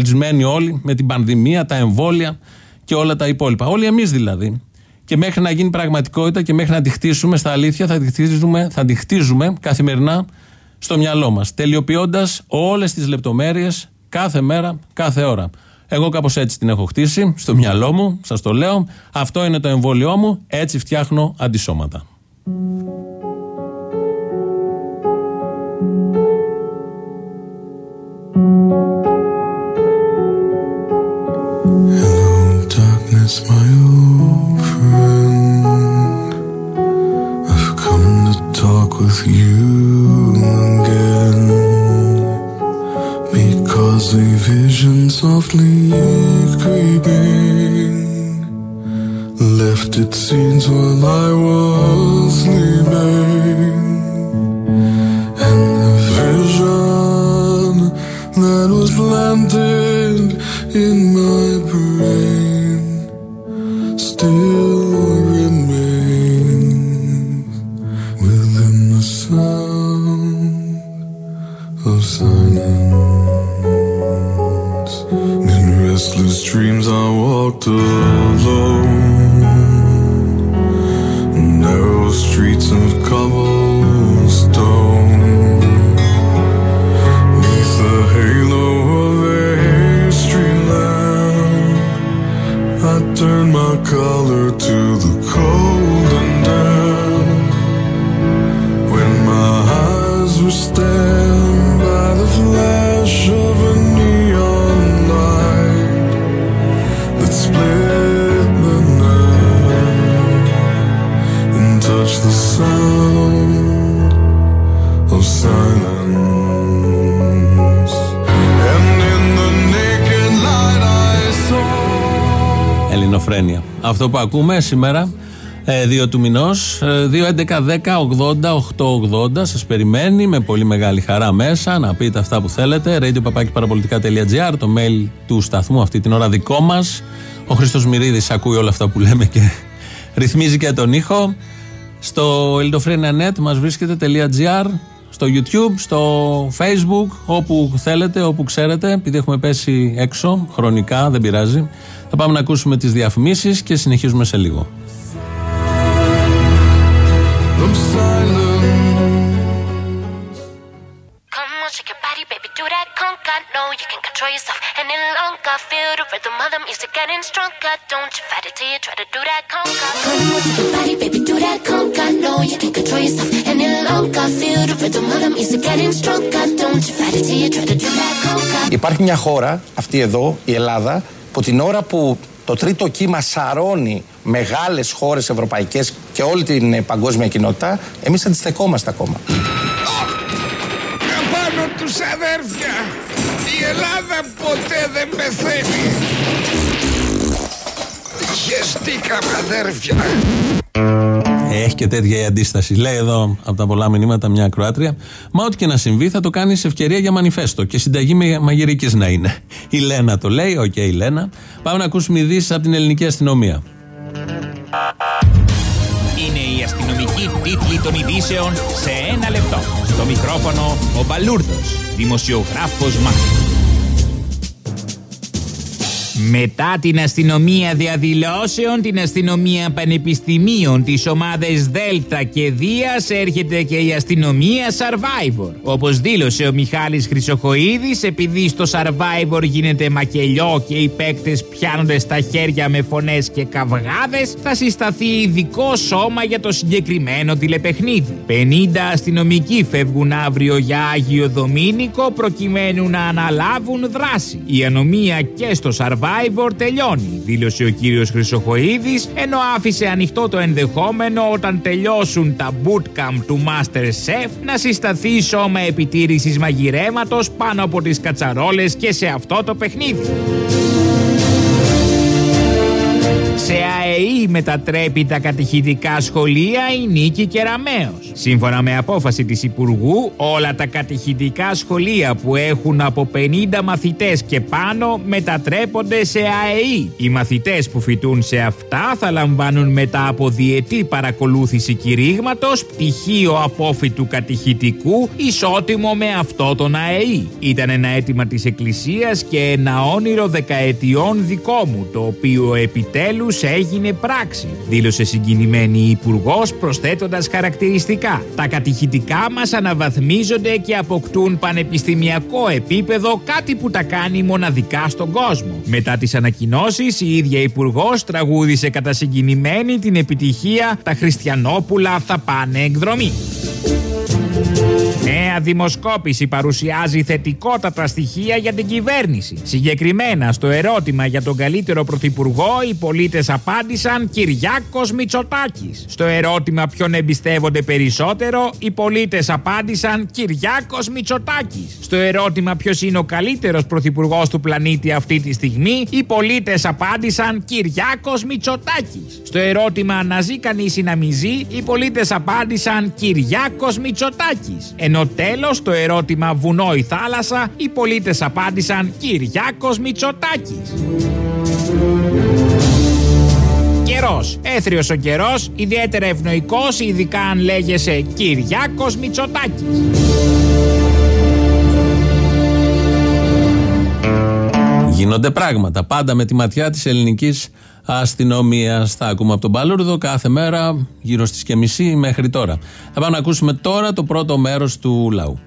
όλοι με την πανδημία, τα εμβόλια και όλα τα υπόλοιπα. Όλοι εμείς δηλαδή. Και μέχρι να γίνει πραγματικότητα και μέχρι να τη χτίσουμε στα αλήθεια, θα τη χτίζουμε, θα τη χτίζουμε καθημερινά στο μυαλό μας. Τελειοποιώντας όλες τις λεπτομέρειες κάθε μέρα, κάθε ώρα. Εγώ κάπως έτσι την έχω χτίσει στο μυαλό μου, σας το λέω. Αυτό είναι το εμβόλιό μου. Έτσι φτιάχνω αντισώματα. Hello, darkness, my old with you again. Because a vision softly creeping left its scenes while I was sleeping. And the vision that was planted in my brain still dreams, I walked alone, narrow streets of cobblestone. Neath the halo of a street lamp, I turned my collar to Αυτό που ακούμε σήμερα, 2 του μηνός, 2.11.10.80.880. Σας περιμένει με πολύ μεγάλη χαρά μέσα να πείτε αυτά που θέλετε. radio.parapolitica.gr, το mail του σταθμού αυτή την ώρα δικό μας. Ο Χρήστος Μυρίδης ακούει όλα αυτά που λέμε και ρυθμίζει και τον ήχο. Στο ελληνοφρένια.net μας βρίσκεται.gr στο YouTube, στο Facebook, όπου θέλετε, όπου ξέρετε, επειδή έχουμε πέσει έξω χρονικά, δεν πειράζει. Θα πάμε να ακούσουμε τις διαφημίσεις και συνεχίζουμε σε λίγο longer. Feel the rhythm of the music getting stronger; Don't you fight it till you try to do that conga. Υπάρχει μια χώρα, αυτή εδώ, η Ελλάδα, που την ώρα που το τρίτο κύμα σαρώνει μεγάλες χώρες ευρωπαϊκές και όλη την ε, παγκόσμια κοινότητα, εμείς αντιστεκόμαστε ακόμα. Απάνω τους αδέρφια. Η Ελλάδα ποτέ δεν πεθαίνει. Χεστήκαμε αδέρφια. Έχει και τέτοια η αντίσταση. Λέει εδώ από τα πολλά μηνύματα μια ακροάτρια. Μα ό,τι και να συμβεί θα το κάνεις σε ευκαιρία για μανιφέστο και συνταγή μαγειρικής να είναι. Η Λένα το λέει, ok, okay, η Λένα. Πάμε να ακούσουμε ειδήσεις από την ελληνική αστυνομία. Είναι η αστυνομικοί τίτλοι των ειδήσεων σε ένα λεπτό. Στο μικρόφωνο ο Μπαλούρδος, δημοσιογράφος Μάρκος. Μετά την αστυνομία διαδηλώσεων, την αστυνομία πανεπιστημίων, τις ομάδες Δέλτα και Δίας έρχεται και η αστυνομία Survivor. Όπως δήλωσε ο Μιχάλης Χρυσοχοίδης, επειδή στο Survivor γίνεται μακελιό και οι παίκτες πιάνονται στα χέρια με φωνές και καυγάδες, θα συσταθεί ειδικό σώμα για το συγκεκριμένο τηλεπαιχνίδι. 50 αστυνομικοί φεύγουν αύριο για Άγιο Δομήνικο προκειμένου να αναλάβουν δράση. Η ανομία και στο Survivor Survivor τελειώνει, δήλωσε ο κύριος Χρυσοχοίδης, ενώ άφησε ανοιχτό το ενδεχόμενο όταν τελειώσουν τα bootcamp του Master Chef να συσταθεί σώμα επιτήρησης μαγειρέματος πάνω από τις κατσαρόλες και σε αυτό το παιχνίδι. Σε ΑΕΗ μετατρέπει τα κατηχητικά σχολεία η Νίκη Κεραμέως. Σύμφωνα με απόφαση της Υπουργού, όλα τα κατηχητικά σχολεία που έχουν από 50 μαθητές και πάνω μετατρέπονται σε ΑΕΗ. Οι μαθητές που φοιτούν σε αυτά θα λαμβάνουν μετά από διετή παρακολούθηση κηρύγματος πτυχίο απόφοιτου κατηχητικού ισότιμο με αυτό τον ΑΕΗ. Ήταν ένα αίτημα της Εκκλησίας και ένα όνειρο δεκαετιών δικό μου, το οποίο επιτέλους έγινε πράξη, δήλωσε συγκινημένη η Υπουργός προσθέτοντας χαρακτηριστικά. Τα κατηχητικά μας αναβαθμίζονται και αποκτούν πανεπιστημιακό επίπεδο, κάτι που τα κάνει μοναδικά στον κόσμο. Μετά τις ανακοινώσεις, η ίδια Υπουργός τραγούδισε κατά συγκινημένη την επιτυχία Τα Χριστιανόπουλα θα πάνε εκδρομή. Νέα δημοσκόπηση παρουσιάζει θετικότατα στοιχεία για την κυβέρνηση. Συγκεκριμένα, στο ερώτημα για τον καλύτερο πρωθυπουργό, οι πολίτες απάντησαν Κυριάκος Μητσοτάκης. Στο ερώτημα ποιον εμπιστεύονται περισσότερο, οι πολίτες απάντησαν Κυριάκος Μητσοτάκης. Στο ερώτημα ποιος είναι ο καλύτερος πρωθυπουργός του πλανήτη αυτή τη στιγμή, οι πολίτες απάντησαν Κυριάκος Μητσοτάκης. Στο ερώτημα αν ζει κανείς ή να μη ζει, οι πολίτες απάντησαν Κυριάκος Μητσοτάκης. Ενώ τέλος το ερώτημα βουνό ή θάλασσα, οι πολίτες απάντησαν Κυριάκος Μητσοτάκης. Καιρός. Έθριος ο καιρός, ιδιαίτερα ευνοϊκός, ειδικά αν λέγεσαι Κυριάκος Μητσοτάκης. Γίνονται πράγματα. Πάντα με τη ματιά της ελληνικής αστυνομία. Θα ακούμε από τον Παλούρδο κάθε μέρα γύρω στις και μισή μέχρι τώρα. Θα πάμε να ακούσουμε τώρα το πρώτο μέρος του λαού.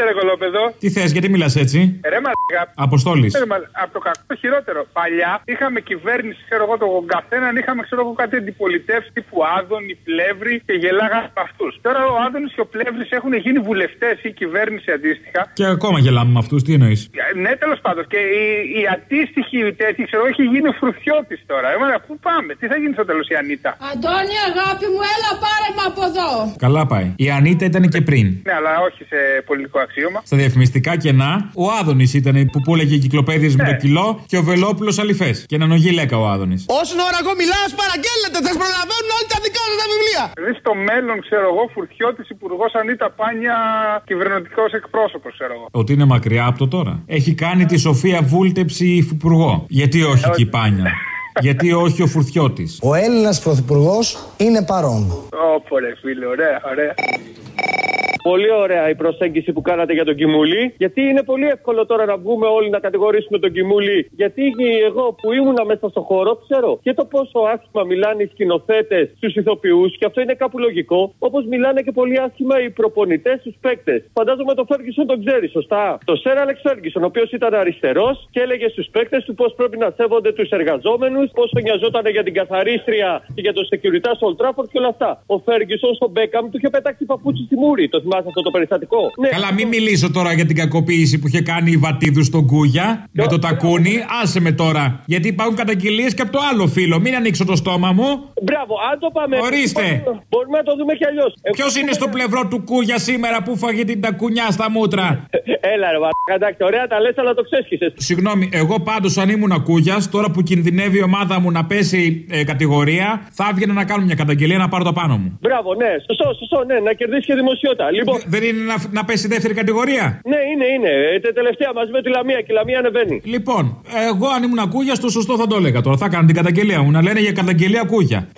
Πού είσαι, ρε κολόπεδο. Τι θες, γιατί μιλάς έτσι; Ρε μαλάκα. Αποστόλης. Ρε, μα- Από το κακό το χειρότερο. Παλιά είχαμε κυβέρνηση, ξέρω εγώ, τον καθέναν είχαμε, ξέρω εγώ, κάτι αντιπολιτεύσει τύπου Άδωνη, Πλεύρη και γελάγαμε με αυτούς. Τώρα ο Άδωνης και ο Πλεύρης έχουν γίνει βουλευτές ή κυβέρνηση αντίστοιχα. Και ακόμα γελάμε με αυτούς, τι εννοείς; Ναι, τέλος πάντων. Και η, η αντίστοιχη τέτοια, ξέρω εγώ, έχει γίνει ο Φρουφιώτης τώρα. Εμένα, πού πάμε, τι θα γίνει στο τέλος η Ανίτα; Αντώνη, αγάπη μου, έλα πάρε με από εδώ. Καλά πάει. Η Ανίτα ήταν και πριν. Ναι, αλλά όχι σε πολιτικό αξίωμα. Στα διαφημιστικά κενά, ο Άδωνης ήταν που πούλεγε κυκλοπαίδειες με το κιλό και ο Βελόπουλος αληφέ. Και να νογεί λέκα ο Άδωνης. Όσον ώρα εγώ μιλάω, παραγγέλλετε, θα σας προλαβαίνουν όλοι τα δικά σας τα βιβλία. Δηλαδή στο μέλλον, ξέρω εγώ, φουρτιώτης υπουργός Ανίτα Πάνια κυβερνητικός εκπρόσωπος, ξέρω εγώ. Ότι είναι μακριά από το τώρα. Έχει κάνει τη Σοφία Βούλτεψη υφυπουργό. Γιατί όχι και η Πάνια; Γιατί όχι ο Φουρτιώτης; Ο Έλληνας Πρωθυπουργός είναι παρόν. Όπο ρε φίλε, ωραία, ωραία. Πολύ ωραία η προσέγγιση που κάνατε για τον Κιμούλη. Γιατί είναι πολύ εύκολο τώρα να βγούμε όλοι να κατηγορήσουμε τον Κιμούλη. Γιατί εγώ που ήμουνα μέσα στο χώρο ξέρω και το πόσο άσχημα μιλάνε οι σκηνοθέτες στους ηθοποιούς, και αυτό είναι κάπου λογικό. Όπως μιλάνε και πολύ άσχημα οι προπονητές στους παίκτες. Φαντάζομαι τον Φέργισον τον ξέρει, σωστά. Το Σερ Αλεξ Φέργισον, ο οποίος ήταν αριστερός και έλεγε στους παίκτες του πώς πρέπει να σέβονται τους εργαζόμενους, πόσο νοιαζόταν για την καθαρίστρια και για το security στο Old Trafford και όλα αυτά. Ο Φέργισον στον Μπέκαμ του είχε πετάξει παπούτσι στη μούρη. Το θυμάσαι αυτό το περιστατικό; Ναι. Καλά, μην μιλήσω τώρα για την κακοποίηση που είχε κάνει η Βατίδου στον Κούγια με το τακούνι. Άσε με τώρα. Γιατί υπάρχουν καταγγελίες και από το άλλο φίλο. Μην ανοίξω το στόμα μου. Μπράβο, αν το πάμε. Ορίστε. Μπορούμε να το δούμε κι αλλιώς. Ποιος είναι στο πλευρό του Κούγια σήμερα που φάγε την τακουνιά στα μούτρα; Έλα, ρε, βα- εντάξει, ωραία τα λες, αλλά το ξέσχισες. Συγγνώμη, εγώ πάντως αν ήμουν Κούγια, τώρα που κινδυνεύει η ομάδα μου να πέσει ε, κατηγορία, θα έβγαινα να κάνω μια καταγγελία να πάρω το πάνω μου. Μπράβο, ναι, σωστό, σωστό, ναι, να κερδίσει και δημοσιότητα. Λοιπόν, Δεν είναι να, να πέσει δεύτερη κατηγορία; ναι, είναι, είναι. Ε, τε- τελευταία μαζί με τη Λαμία και η Λαμία ανεβαίνει. Λοιπόν, εγώ αν ήμουν Κούγια, το σωστό θα το έλεγα τώρα. Θα κάνω την καταγγελία μου. Να λένε για καταγγελία Κούγια.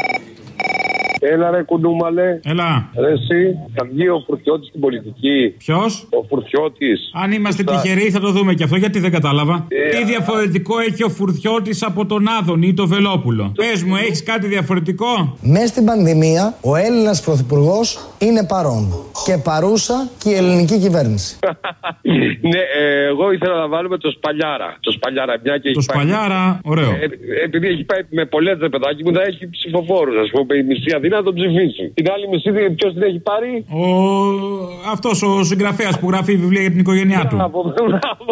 Έλα ρε κουντούμαλε. Έλα. Ρε εσύ, θα βγει ο Φουρτιώτης στην πολιτική. Ποιος; Ο Φουρτιώτης. Αν είμαστε Σωστά. τυχεροί θα το δούμε και αυτό, γιατί δεν κατάλαβα. Ε, Τι διαφορετικό έχει ο Φουρτιώτης από τον Άδωνη ή τον Βελόπουλο; Πες μου, έχεις κάτι διαφορετικό; Μέσα στην πανδημία, ο Έλληνας Πρωθυπουργός είναι παρόν. Και παρούσα και η ελληνική κυβέρνηση. ναι, ε, εγώ ήθελα να βάλουμε το Σπαλιάρα. Το Σπαλιάρα, μια και Το έχει πάει- Σπαλιάρα, ωραίο. Ε, επειδή έχει πάει με πολλές ρε παιδάκι μου, θα έχει ψηφοφόρους. Α πούμε, η μισή Αθήνα να τον ψηφίσει. Την άλλη μισή, ποιος την έχει πάρει; Ο... Αυτός ο συγγραφέας που γράφει βιβλία για την οικογένειά του. Μπράβο, μπράβο.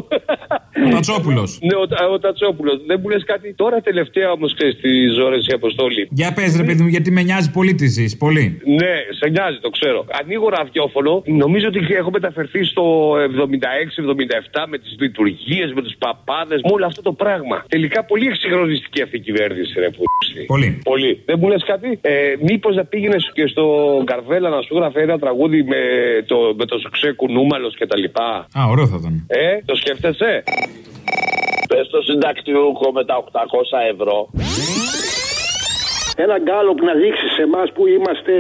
Ο Τατσόπουλος. Ναι, ο, ο Τατσόπουλος. Δεν μου λες κάτι τώρα τελευταία όμως ξέρεις τι ώρε η Αποστόλη. Για πες, ρε παιδί μου, γιατί με νοιάζει πολύ τι ζεις. Πολύ. Ναι, σε νοιάζει, το ξέρω. Ανοίγω ραδιόφωνο. Νομίζω ότι έχω μεταφερθεί στο 76-77 με τις λειτουργίες, με τους παπάδες, με όλο αυτό το πράγμα. Τελικά πολύ εξυγχρονιστική αυτή η κυβέρνηση, ρε που. Πολύ. Πολύ. Δεν μου λες κάτι; Ε, Μήπως να πήγαινες και στο Καρβέλα να σου γράφει ένα τραγούδι με το, με το σουξέ κουνούμαλο κτλ. Α, ωραίο θα ήταν. Ε, το σκέφτεσαι; Πες στο συντακτιούχο με τα 800 ευρώ. Ένα γκάλο που να δείξει σε εμάς που είμαστε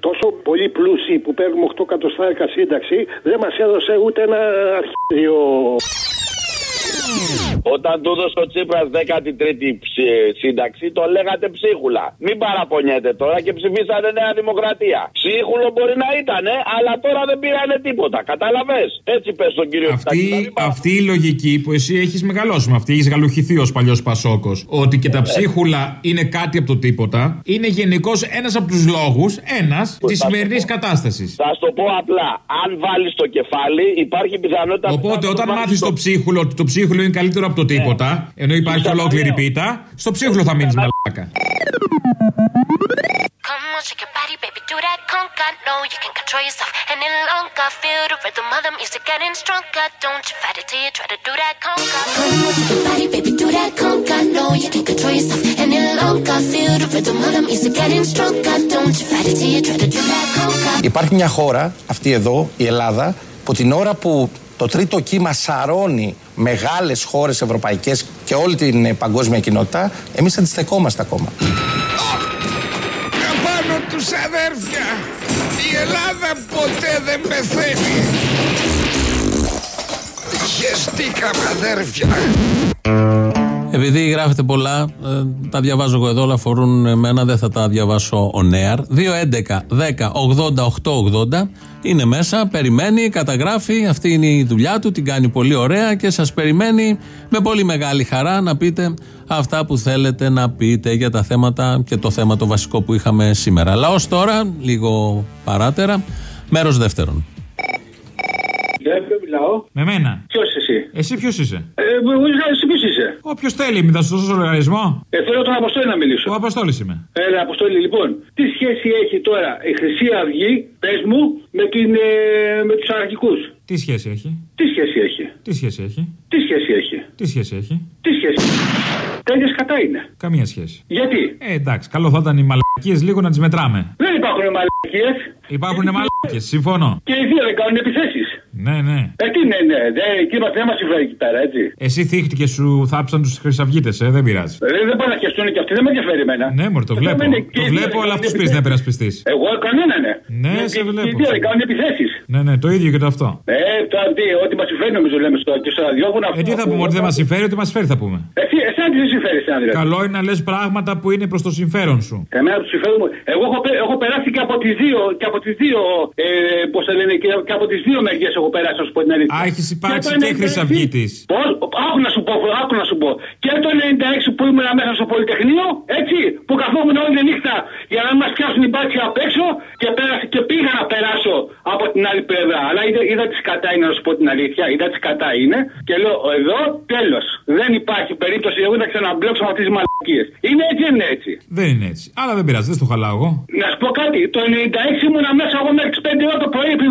τόσο πολύ πλούσιοι που παίρνουμε 8 εκατοστάρικα σύνταξη, δεν μας έδωσε ούτε ένα αρχίδιο. Όταν του έδωσε ο Τσίπρας 13η ψη- σύνταξη, το λέγατε ψίχουλα. Μην παραπονιέτε τώρα και ψηφίσατε Νέα Δημοκρατία. Ψίχουλο μπορεί να ήταν, αλλά τώρα δεν πήρανε τίποτα. Κατάλαβε. Έτσι πες στον κύριο Αυτή, αυτή η λογική που εσύ έχεις μεγαλώσει με αυτή, έχεις γαλουχηθεί ως παλιός Πασόκος, ότι και τα ψίχουλα είναι κάτι από το τίποτα, είναι γενικώς ένας από τους λόγους, ένας, της σημερινής κατάστασης. Θα σου το πω απλά. Αν βάλεις το κεφάλι, υπάρχει πιθανότητα. Οπότε όταν μάθεις το ψίχουλο ότι το ψίχουλο είναι καλύτερο το ναι. τίποτα, ενώ υπάρχει ναι. ολόκληρη πίτα, στο ψύχλο θα μείνεις μαλάκα. Υπάρχει μια χώρα, αυτή εδώ, η Ελλάδα, που την ώρα που το τρίτο κύμα σαρώνει μεγάλες χώρες ευρωπαϊκές και όλη την ε, παγκόσμια κοινότητα, εμείς αντιστεκόμαστε ακόμα. Απάνω τους αδέρφια. Η Ελλάδα ποτέ δεν πεθαίνει. Χεστήκαμε αδέρφια. Επειδή γράφετε πολλά, ε, τα διαβάζω εγώ εδώ, αλλά αφορούν εμένα, δεν θα τα διαβάσω ο Νέαρ. 2, 11, 10, 80, 8, 80 είναι μέσα, περιμένει, καταγράφει. Αυτή είναι η δουλειά του, την κάνει πολύ ωραία και σας περιμένει με πολύ μεγάλη χαρά να πείτε αυτά που θέλετε να πείτε για τα θέματα και το θέμα το βασικό που είχαμε σήμερα. Αλλά ως τώρα, λίγο παράτερα, μέρος δεύτερον. Ναι, ποιο μιλάω. Με μένα. Ποιος εσύ; Εσύ ποιος είσαι; Ε, εγώ εσύ ποιος είσαι; Όποιος θέλει, μην θα σου δώσω λογαριασμό. Ε, θέλω τον Αποστόλη να μιλήσω. Ο Αποστόλης είμαι. Έλα, Αποστόλη, λοιπόν. Τι σχέση έχει τώρα η Χρυσή Αυγή, πες μου, με, την, ε, με τους αναρχικού. Τι Τι σχέση έχει; Τι σχέση έχει; Τι σχέση έχει; Τι σχέση έχει; Τι σχέση έχει; Τι σχέση; Τέλειες κατά είναι. Καμία σχέση. Γιατί; Ε, εντάξει, καλό θα ήταν οι μαλακίες λίγο να τις μετράμε. Δεν υπάρχουν μαλακίες. Υπάρχουν μαλακίες, συμφωνώ. Και οι δύο δεν κάνουν επιθέσεις. Ναι, ναι. Ε, τι ναι, ναι. Δεν, εκεί μας δεν μας συμφέρει εκεί πέρα, έτσι. Εσύ θύχτηκε σου θάψαν τους χρυσαυγίτες, ε, δεν πειράζει. Ε, δεν πάνε να χεστούν και αυτοί, δεν με ενδιαφέρει εμένα. Ναι, μωρέ, το Ε, βλέπω. είναι και Το οι δύο βλέπω, δεν αλλά κάνουν αυτού πει επιθέσεις. να υπερασπιστεί. Εγώ κανένα, ναι. Ναι, Και- σε και βλέπω. Οι δύο δεν κάνουν επιθέσεις. Ναι, ναι, το ίδιο και το αυτό. Ε, τώρα τι, ό,τι μας συμφέρει νομίζω λέμε στο, και στο ραδιόφωνο. Ε, τι θα πούμε, ότι δεν μας συμφέρει, ότι μας φέρει θα πούμε. Εσύ, εσένα τι σε συμφέρει, εσένα δηλαδή; Καλό είναι να λες πράγματα που είναι προς το συμφέρον σου. Εμένα τους συμφέρουν μου. Εγώ έχω, πε- έχω περάσει και από τις δύο, και από τις δύο, ε, πώς θα λένε, και, και από τις δύο μεριές έχω περάσει, να σου πω την αλήθεια. Α, έχεις υπάρξει το και 96 χρυσαυγίτη. Πώς, άκου να σου πω, άκου να σου πω. Και το 96 που ήμουν μέσα στο Πολυτεχνείο, έτσι, που καθόμουν όλη τη νύχτα για να μην μας πιάσουν οι μπάτσοι απ' έξω και, πέρασα, και πήγα να περάσω από την άλλη πλευρά. Αλλά είδα, είδα τι κατά είναι, να σου πω την αλήθεια, είδα τι κατά είναι και λέω εδώ τέλος. Δεν υπάρχει περίπτωση εγώ να ξαναμπλέξω με αυτές τις μαλακίες. Είναι έτσι, είναι έτσι. Δεν είναι έτσι. Αλλά δεν πειράζει, δεν στο χαλάω εγώ. Να σου πω κάτι, το 96 ήμουνα μέσα εγώ μέχρι τις 5 ώρα το πρωί επί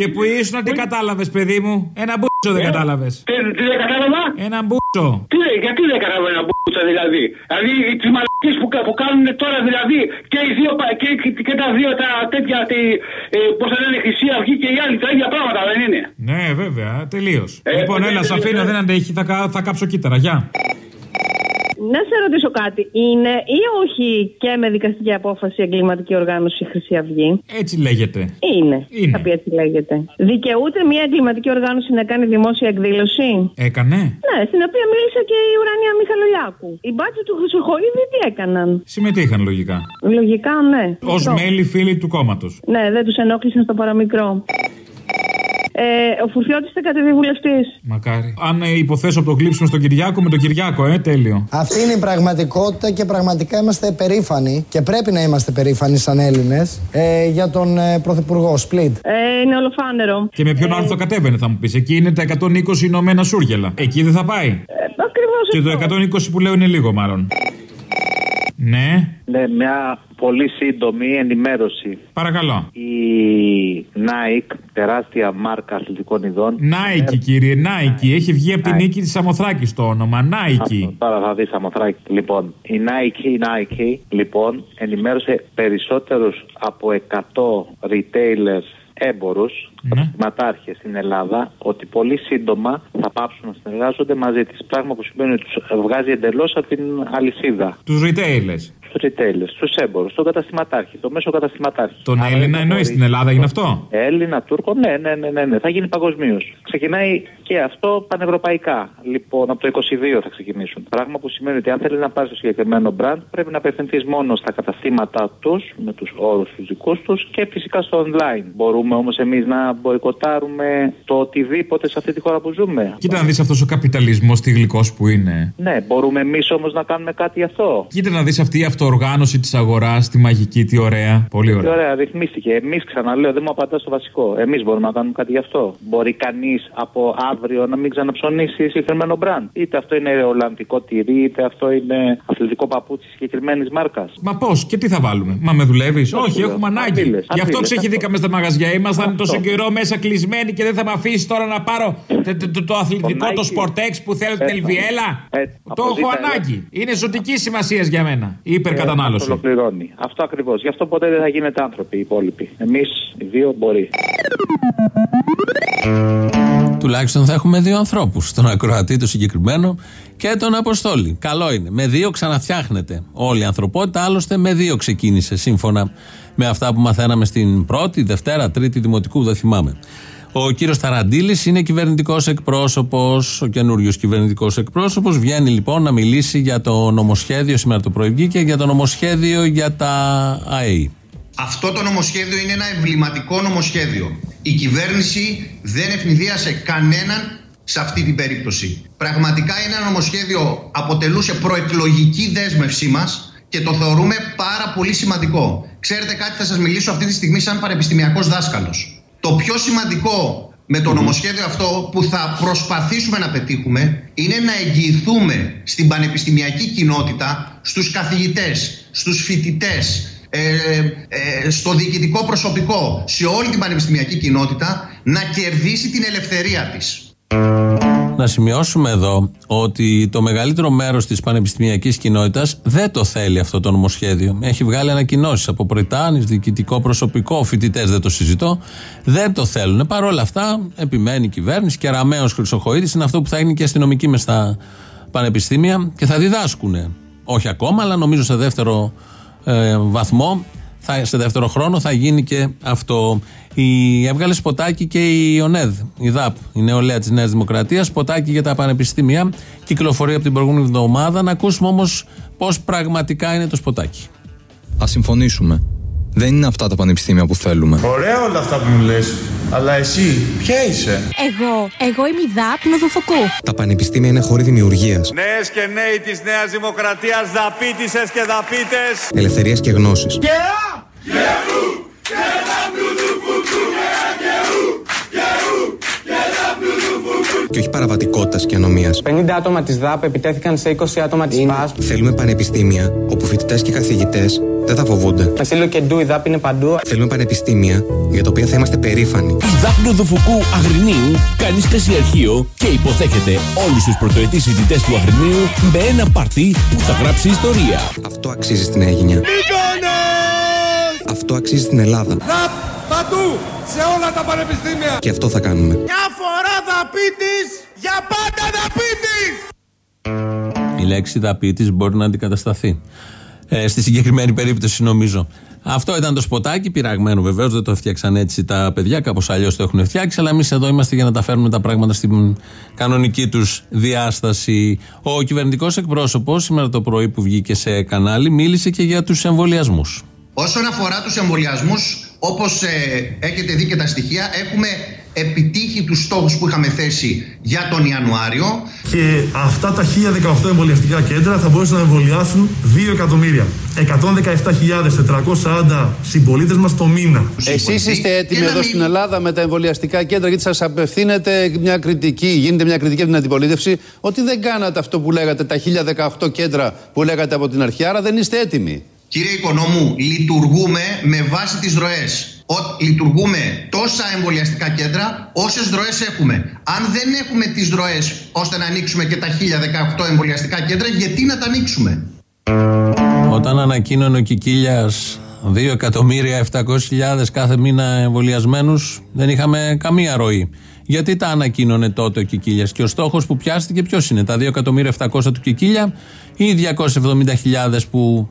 Και που ήσουν, τι κατάλαβες, παιδί μου; Ένα μπούτσο δεν κατάλαβες; Τι, τι δεν κατάλαβα; Ένα μπούτσο. Τι, γιατί δεν κατάλαβα ένα μπούτσα δηλαδή; Δηλαδή τι μαλακίες που, κα- που κάνουν τώρα δηλαδή και, οι δύο, πα- και, και, και τα δύο τα τέτοια, τι, ε, πώς θα λένε, Χρυσή Αυγή και οι άλλοι τα ίδια πράγματα δεν είναι; Ναι, βέβαια, τελείως. Ε, λοιπόν, ε, έλα, ε, σ' αφήνω, ε, δεν αντέχει, θα, κα- θα κάψω κύτταρα. Γεια. Να σε ρωτήσω κάτι. Είναι ή όχι και με δικαστική απόφαση εγκληματική οργάνωση η Χρυσή Αυγή; Έτσι λέγεται. Είναι. Είναι. Θα πει έτσι λέγεται. Δικαιούται μια εγκληματική οργάνωση να κάνει δημόσια εκδήλωση; Έκανε. Ναι, στην οποία μίλησε και η Ουρανία Μιχαλολιάκου. Οι μπάτσοι του Χρυσοχοίδη τι έκαναν; Συμμετείχαν λογικά. Λογικά, ναι. Ω Αυτό. μέλη φίλοι του κόμματος. Ναι, δεν τους ενόχλησαν στο παραμικρό. Ε, ο Φουρτιώτης ήταν κατεβεί βουλευτή. Μακάρι. Αν ε, υποθέσω από το κλείψιμο στον Κυριάκο με τον Κυριάκο, ε, τέλειο. Αυτή είναι η πραγματικότητα και πραγματικά είμαστε περήφανοι και πρέπει να είμαστε περήφανοι σαν Έλληνες ε, για τον ε, Πρωθυπουργό Σπλίτ. Ε, είναι ολοφάνερο. Και με ποιον άλλο θα κατέβαινε, θα μου πεις. Εκεί είναι τα 120 Ηνωμένα Σούργελα. Εκεί δεν θα πάει. Ακριβώς Και το 120 που λέω είναι λίγο, μάλλον. Ναι, Ναι, μια πολύ σύντομη ενημέρωση. παρακαλώ. Η Nike, τεράστια μάρκα αθλητικών ειδών. Nike, κύριε, Nike. Έχει βγει από την νίκη της Σαμοθράκης το όνομα. Nike. Αυτό, τώρα θα δεις Σαμοθράκη. Λοιπόν, η Nike, η Nike, λοιπόν, ενημέρωσε περισσότερους από 100 retailers έμπορους, καταστηματάρχες στην Ελλάδα, ότι πολύ σύντομα θα πάψουν να συνεργάζονται μαζί της. Πράγμα που σημαίνει ότι τους βγάζει εντελώς από την αλυσίδα. Τους retailers. Στους retailers, στους έμπορους, στον καταστηματάρχη, το μέσο καταστηματάρχη. Τον Άρα Έλληνα δεν εννοείς μπορεί- στην Ελλάδα, είναι αυτό; Έλληνα, Τούρκο, ναι, ναι, ναι, ναι, ναι. θα γίνει παγκοσμίως. Ξεκινάει και αυτό πανευρωπαϊκά. Λοιπόν, από το 22 θα ξεκινήσουν. Πράγμα που σημαίνει ότι αν θέλει να πάρει το συγκεκριμένο brand, πρέπει να απευθυνθείς μόνο στα καταστήματά τους, με τους όρους του δικού τους και φυσικά στο online. Μπορούμε όμως εμείς να μποϊκοτάρουμε το οτιδήποτε σε αυτή τη χώρα που ζούμε. Κοίτα να δεις αυτός ο καπιταλισμός τι γλυκό που είναι. Ναι, μπορούμε εμείς όμως να κάνουμε κάτι γι' αυτό. Κοίτα να δεις αυτή η αυτοοργάνωση της αγοράς, τη μαγική, τι ωραία. Πολύ Τι ωραία. ωραία, ρυθμίστηκε. Εμείς, ξαναλέω, δεν μου απαντάς στο βασικό. Εμείς μπορούμε να κάνουμε κάτι γι' αυτό. Μπορεί κανείς από αύριο να μην ξαναψωνίσει συγκεκριμένο μπραντ. Είτε αυτό είναι Ολλανδικό τυρί, είτε αυτό είναι αθλητικό παπούτσι συγκεκριμένης μάρκας. Μα πώς και τι θα βάλουμε; Μα με δουλεύεις; Όχι, λέω. έχουμε ανάγκη. Απείλες, Γι' αυτό απείλες, ξεχυθήκαμε στα μαγαζιά. Ήμασταν Αυτό. τόσο καιρό μέσα κλεισμένοι και δεν θα με αφήσεις τώρα να πάρω το, το- το- το αθλητικό, το Nike. σπορτέξ που θέλω την Έτσι. Ελβιέλα. Έτσι. Το έχω Αποζήτα, ανάγκη. Είναι ζωτικής σημασίας για μένα. Η Ε, υπερκατανάλωση. αυτό ολοκληρώνει. Αυτό ακριβώς. Γι' αυτό ποτέ δεν θα γίνετε άνθρωποι οι υπόλοιποι. Εμείς οι δύο μπορεί. Τουλάχιστον θα έχουμε δύο ανθρώπους. Τον ακροατή το συγκεκριμένο και τον Αποστόλη. Καλό είναι. Με δύο ξαναφτιάχνεται όλη η ανθρωπότητα. Άλλωστε με δύο ξεκίνησε σύμφωνα με αυτά που μαθαίναμε στην πρώτη, Δευτέρα, Τρίτη Δημοτικού, δεν θυμάμαι. Ο κύριος Ταραντήλη είναι κυβερνητικός εκπρόσωπος, ο καινούριος κυβερνητικός εκπρόσωπος. Βγαίνει λοιπόν να μιλήσει για το νομοσχέδιο, σήμερα το πρωί βγήκε, για το νομοσχέδιο για τα ΑΕΗ. Αυτό το νομοσχέδιο είναι ένα εμβληματικό νομοσχέδιο. Η κυβέρνηση δεν ευνηδίασε κανέναν σε αυτή την περίπτωση. Πραγματικά είναι ένα νομοσχέδιο αποτελούσε προεκλογική δέσμευσή μας και το θεωρούμε πάρα πολύ σημαντικό. Ξέρετε κάτι θα σας μιλήσω αυτή τη στιγμή σαν πανεπιστημιακός δάσκαλος. Το πιο σημαντικό με το νομοσχέδιο αυτό που θα προσπαθήσουμε να πετύχουμε είναι να εγγυηθούμε στην πανεπιστημιακή κοινότητα, στους καθηγητές, στους φοιτητές, ε, ε, στο διοικητικό προσωπικό, σε όλη την πανεπιστημιακή κοινότητα, να κερδίσει την ελευθερία της. Να σημειώσουμε εδώ ότι το μεγαλύτερο μέρος της πανεπιστημιακής κοινότητας δεν το θέλει αυτό το νομοσχέδιο. Έχει βγάλει ανακοινώσεις από προητάνη, διοικητικό προσωπικό, φοιτητές δεν το συζητώ. Δεν το θέλουν. Παρ' όλα αυτά, επιμένει η κυβέρνηση και Ραμαίο Χρυσοχοίδης είναι αυτό που θα γίνει και αστυνομική μες στα πανεπιστήμια και θα διδάσκουν. Όχι ακόμα, αλλά νομίζω σε δεύτερο ε, βαθμό θα, σε δεύτερο χρόνο θα γίνει και αυτό. Η, έβγαλε σποτάκι και η ΟΝΕΔ, η ΔΑΠ, η νεολαία της Νέας Δημοκρατίας. Σποτάκι για τα πανεπιστήμια. Κυκλοφορεί από την προηγούμενη εβδομάδα. Να ακούσουμε όμως πώς πραγματικά είναι το σποτάκι. Α συμφωνήσουμε. Δεν είναι αυτά τα πανεπιστήμια που θέλουμε. Ωραία όλα αυτά που μου λες. Αλλά εσύ, ποια είσαι; Εγώ, εγώ είμαι η ΔΑΠ Νοδοφοκού. Τα πανεπιστήμια είναι χώροι δημιουργίας. Νέες και νέοι της Νέας Δημοκρατίας, δαπίτησες και δαπίτες. Ελευθερίας και γνώσης. Και α! Και όχι παραβατικότητας και ανομίας. 50 άτομα της ΔΑΠ επιτέθηκαν σε 20 άτομα της ΠΑΣ. Θέλουμε πανεπιστήμια όπου φοιτητές και καθηγητές δεν θα φοβούνται. Μεσήλο και ντου, η ΔΑΠ είναι παντού. Θέλουμε πανεπιστήμια για τα οποία θα είμαστε περήφανοι. Η ΔΑΠ Νοδοφουκού Αγρινίου κάνει στασιαρχείο και υποδέχεται όλους τους πρωτοετής φοιτητέ του Αγρινίου με ένα παρτί που θα γράψει ιστορία. Αυτό αξίζει στην Αίγυνα. Αυτό αξίζει στην Ελλάδα. ΔΑΠ παντού, σε όλα τα πανεπιστήμια. Και αυτό θα κάνουμε. Μια φορά δαπίτης, για πάντα δαπίτης. Η λέξη δαπίτης μπορεί να αντικατασταθεί. Ε, στη συγκεκριμένη περίπτωση νομίζω. Αυτό ήταν το σποτάκι, πειραγμένο βεβαίως, δεν το έφτιαξαν έτσι τα παιδιά, κάπως αλλιώς το έχουν φτιάξει. Αλλά εμείς εδώ είμαστε για να τα φέρουμε τα πράγματα στην κανονική τους διάσταση. Ο κυβερνητικός εκπρόσωπος, σήμερα το πρωί που βγήκε σε κανάλι, μίλησε και για τους εμβολιασμούς. Όσον αφορά τους εμβολιασμούς, όπως ε, έχετε δει και τα στοιχεία, έχουμε επιτύχει τους στόχους που είχαμε θέσει για τον Ιανουάριο. Και αυτά τα 1018 εμβολιαστικά κέντρα θα μπορούσαν να εμβολιάσουν 2 εκατομμύρια. 117.440 συμπολίτες μας το μήνα. Εσείς είστε έτοιμοι εδώ στην Ελλάδα με τα εμβολιαστικά κέντρα, γιατί σας απευθύνεται μια κριτική, γίνεται μια κριτική από την αντιπολίτευση, ότι δεν κάνατε αυτό που λέγατε, τα 1018 κέντρα που λέγατε από την αρχή, άρα δεν είστε έτοιμοι. Κύριε Οικονόμου, λειτουργούμε με βάση τις ροές. λειτουργούμε τόσα εμβολιαστικά κέντρα όσες ροές έχουμε. Αν δεν έχουμε τις ροές ώστε να ανοίξουμε και τα 1018 εμβολιαστικά κέντρα, γιατί να τα ανοίξουμε; Όταν ανακοίνωνε ο Κικίλιας 2.700.000 κάθε μήνα εμβολιασμένους, δεν είχαμε καμία ροή. Γιατί τα ανακοίνωνε τότε ο Κικίλιας. Και ο στόχος που πιάστηκε ποιος είναι, τα 2.700.000 του Κικίλια ή οι 270.000 που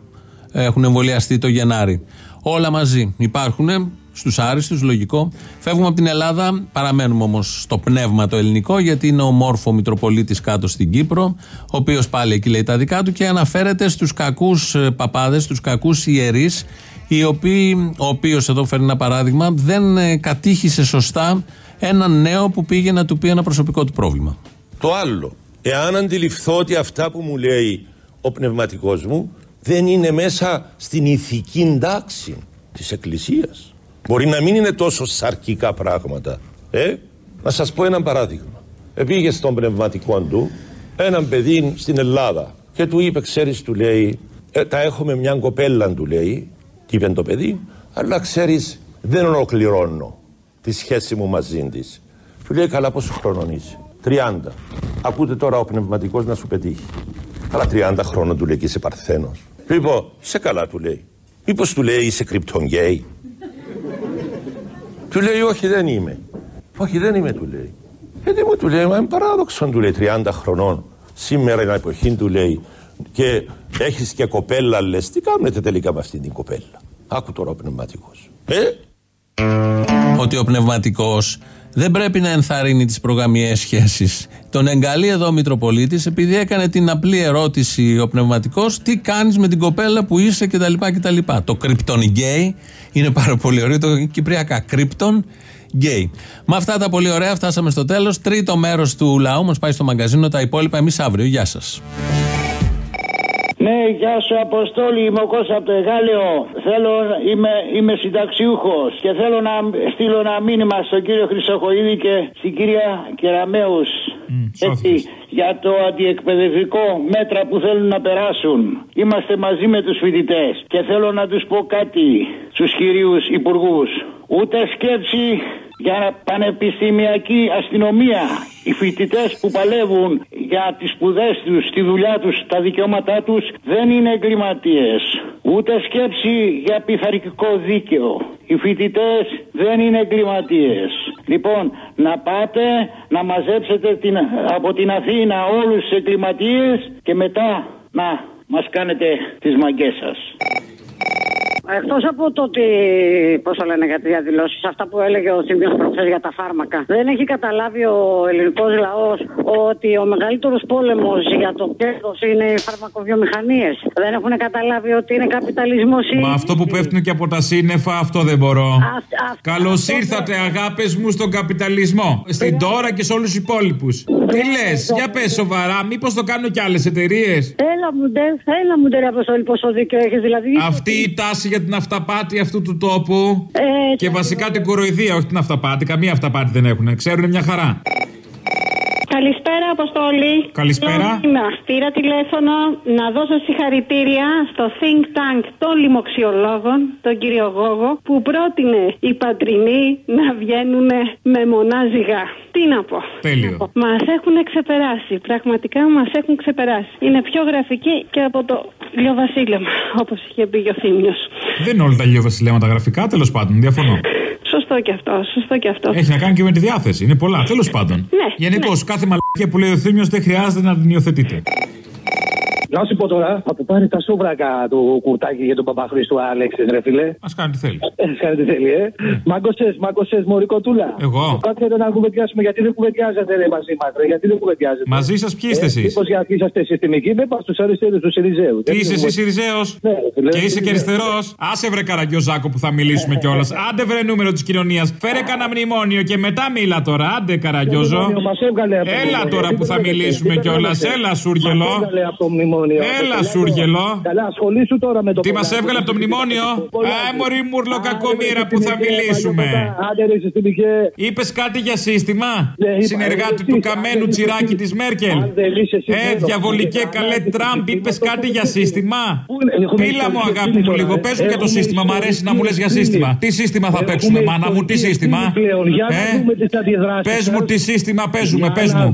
έχουν εμβολιαστεί το Γενάρη. Όλα μαζί υπάρχουν στους άριστους, λογικό. Φεύγουμε από την Ελλάδα, παραμένουμε όμως στο πνεύμα το ελληνικό, γιατί είναι ο μόρφο Μητροπολίτης κάτω στην Κύπρο, ο οποίος πάλι εκεί λέει τα δικά του και αναφέρεται στους κακούς παπάδες, στους κακούς ιερείς, ο οποίος εδώ φέρνει ένα παράδειγμα, δεν ε, κατήχησε σωστά έναν νέο που πήγε να του πει ένα προσωπικό του πρόβλημα. Το άλλο, εάν αντιληφθώ ότι αυτά που μου λέει ο πνευματικός μου δεν είναι μέσα στην ηθική τάξη της Εκκλησίας. Μπορεί να μην είναι τόσο σαρκικά πράγματα. Ε, να σας πω ένα παράδειγμα. Επήγε στον πνευματικό του έναν παιδί στην Ελλάδα και του είπε, ξέρεις, του λέει, ε, τα έχουμε μια κοπέλα, του λέει, τι είπε το παιδί, αλλά ξέρεις, δεν ολοκληρώνω τη σχέση μου μαζί της. Του λέει, καλά, πόσο χρόνο είσαι; 30. Ακούτε τώρα ο πνευματικός να σου πετύχει. Αλλά 30 χρόνια του λέει και είσαι παρθένος. Λοιπόν, σε καλά του λέει. Μήπως του λέει είσαι κρυπτονγκέι. Του λέει όχι δεν είμαι. Όχι δεν είμαι του λέει. Γιατί μου του λέει, μα είναι παράδοξο του λέει 30 χρονών. Σήμερα είναι εποχή του λέει και έχεις και κοπέλα λες τι κάνετε τελικά με αυτή την κοπέλα. Άκου τώρα ο πνευματικός. Ε; Ότι ο πνευματικός δεν πρέπει να ενθαρρύνει τις προγαμιαίες σχέσεις. Τον εγκαλεί εδώ ο Μητροπολίτης επειδή έκανε την απλή ερώτηση ο πνευματικός: Τι κάνεις με την κοπέλα που είσαι κτλ. κτλ. Το κρυπτον γκέι είναι πάρα πολύ ωραίο. Το κυπριακά κρυπτον γκέι. Με αυτά τα πολύ ωραία φτάσαμε στο τέλος. Τρίτο μέρος του λαού μας πάει στο μαγκαζίνο. Τα υπόλοιπα εμείς αύριο. Γεια σας. Ναι, γεια σου Αποστόλη, είμαι ο Κώστας από το Εγάλεο. Θέλω, είμαι, είμαι συνταξιούχος και θέλω να στείλω ένα μήνυμα στον κύριο Χρυσοχοίδη και στην κυρία Κεραμέους. έτσι, για το αντιεκπαιδευτικό μέτρα που θέλουν να περάσουν. Είμαστε μαζί με τους φοιτητές και θέλω να τους πω κάτι στους κυρίους υπουργούς. Ούτε σκέψη, για πανεπιστημιακή αστυνομία. Οι φοιτητές που παλεύουν για τις σπουδές τους, τη δουλειά τους, τα δικαιώματά τους δεν είναι εγκληματίες. Ούτε σκέψη για πειθαρχικό δίκαιο. Οι φοιτητές δεν είναι εγκληματίες. Λοιπόν, να πάτε να μαζέψετε την, από την Αθήνα όλους τους εγκληματίες και μετά να μας κάνετε τις μαγκές σας. Εκτός από το ότι. Πώς το λένε για τις διαδηλώσεις, αυτά που έλεγε ο Θήμιος προχθές για τα φάρμακα. Δεν έχει καταλάβει ο ελληνικός λαός ότι ο μεγαλύτερος πόλεμος για το κέρδος είναι οι φαρμακοβιομηχανίες. Δεν έχουν καταλάβει ότι είναι καπιταλισμός ή. Μα αυτό που πέφτουν και από τα σύννεφα, αυτό δεν μπορώ. Καλώς ήρθατε, αγάπες μου, στον καπιταλισμό. Στην τώρα και σε όλους τους υπόλοιπους. Τι λες, για πες σοβαρά, μήπως το κάνουν και άλλες εταιρείες; Έλα μου, ντε, έλα μου, ντε, Αποστόλη, πόσο δίκιο έχεις δηλαδή. Αυτή η τάση για την αυταπάτη αυτού του τόπου. Ε, και βασικά την κοροϊδία, όχι την αυταπάτη. Καμία αυταπάτη δεν έχουν. Ξέρουν μια χαρά. Καλησπέρα, Αποστόλη. Καλησπέρα. Είμαι. Πήρα τηλέφωνο να δώσω συγχαρητήρια στο think tank των λοιμοξιολόγων, τον κύριο Γόγο, που πρότεινε οι πατρινοί να βγαίνουν με μονά ζυγά. Τι να πω. Τέλειο. Μας έχουν ξεπεράσει. Πραγματικά μας έχουν ξεπεράσει. Είναι πιο γραφική και από το λιοβασίλεμα, όπως είχε πει και ο Θήμιος. Δεν είναι όλα τα λιοβασιλέματα γραφικά, τέλος πάντων. Διαφωνώ. Σωστό και αυτό, σωστό και αυτό. Έχει να κάνει και με τη διάθεση. Είναι πολλά, τέλος πάντων. Ναι, Γενικώς, κάθε μαλακία που λέει ο Θήμιος δεν χρειάζεται να την υιοθετείτε. Να σου πω τώρα, θα του πάρει τα σούβρακα του κουρτάκι για τον Παπαχρήστου Άλεξη, ρε φιλέ. Α κάνει τι θέλει. Ε, κάνει τι θέλει, ε. Μάγκοσε, μάγκοσε, μωρικοτούλα. Εγώ. Κάτσε να κουβεντιάσουμε, γιατί δεν κουβεντιάζετε ρε μαζί μας, ρε. Γιατί δεν κουβεντιάζετε. Μαζί σας ποιοι είστε εσείς; Μήπως γιατί είσαστε συστημικοί, δεν πας στους αριστερούς του Σιριζέους. Τι είσαι εσύ Σιριζέος; Ναι, Και είσαι και αριστερός; Άσε βρε καραγκιόζάκο που θα μιλήσουμε κιόλας. Άντε βρε νούμερο της κοινωνίας. Φέρε κανένα μνημόνιο και μετά μίλα τώρα. Άντε καραγκιόζο. Έλα τώρα που θα μιλήσουμε κιόλας. Έλα σούργελο. Έλα σούργελο. Καλά, ασχολήσου τώρα με το Τι μας έβγαλε από το μνημόνιο; Α, μωρή μουρλο κακομήρα που θα μιλήσουμε. Είπες κάτι για σύστημα; Συνεργάτη του καμένου τσιράκι της Μέρκελ. Ε, διαβολικέ καλέ Τραμπ, είπες κάτι για σύστημα; Πίλα μου, αγάπη μου, λίγο. Πες μου και το σύστημα. Μ' αρέσει να μου λες για σύστημα. Τι σύστημα θα παίξουμε, μάνα μου, τι σύστημα; Ε, πες μου τι σύστημα παίζουμε, πες μου.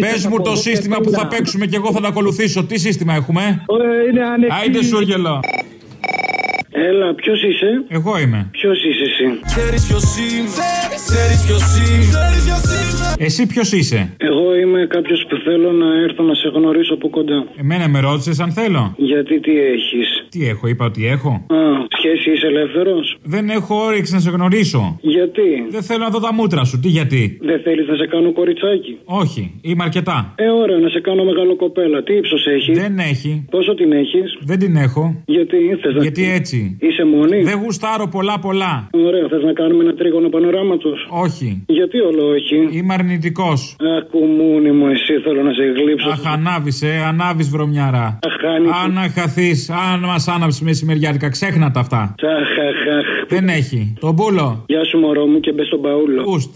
Πες μου το σύστημα που θα παίξουμε και εγώ θα το ακολουθήσω. Τι σύστημα έχουμε; Άιντε σου γελό. Έλα, ποιος είσαι; Εγώ είμαι. Ποιος είσαι εσύ; Ξέρεις ποιος είμαι, ξέρεις ποιος είμαι. Εσύ ποιος είσαι; Εγώ είμαι κάποιος που θέλω να έρθω να σε γνωρίσω από κοντά. Εμένα με ρώτησες αν θέλω. Γιατί τι έχεις; Τι έχω, είπα ότι έχω. Α, σχέση είσαι ελεύθερος; Δεν έχω όρεξη να σε γνωρίσω. Γιατί; Δεν θέλω να δω τα μούτρα σου. Τι γιατί; Δεν θέλεις να σε κάνω κοριτσάκι; Όχι, είμαι αρκετά. Ε, ωραία, να σε κάνω μεγάλο κοπέλα. Τι ύψος έχει; Δεν έχει. Πόσο την έχεις; Δεν την έχω. Γιατί θες να... Γιατί έτσι; Είσαι μόνη; Δεν γουστάρω πολλά πολλά. Ωραία, θες να κάνουμε ένα τρίγωνο πανοράματο. Όχι. Γιατί όλο όχι; Είμαι αρνητικός. Ακουμούνι μου, εσύ θέλω να σε γλύψω. Αχ, ανάβεις, ε, ανάβεις βρωμιάρα. Αχ, Αν χαθείς, αν μας άναψει μεσημεριάτικα, ξέχνα τα αυτά. Αχ, Δεν έχει. Τον πούλο. Γεια σου, μωρό μου, και μπες στον παούλο. Ουστ.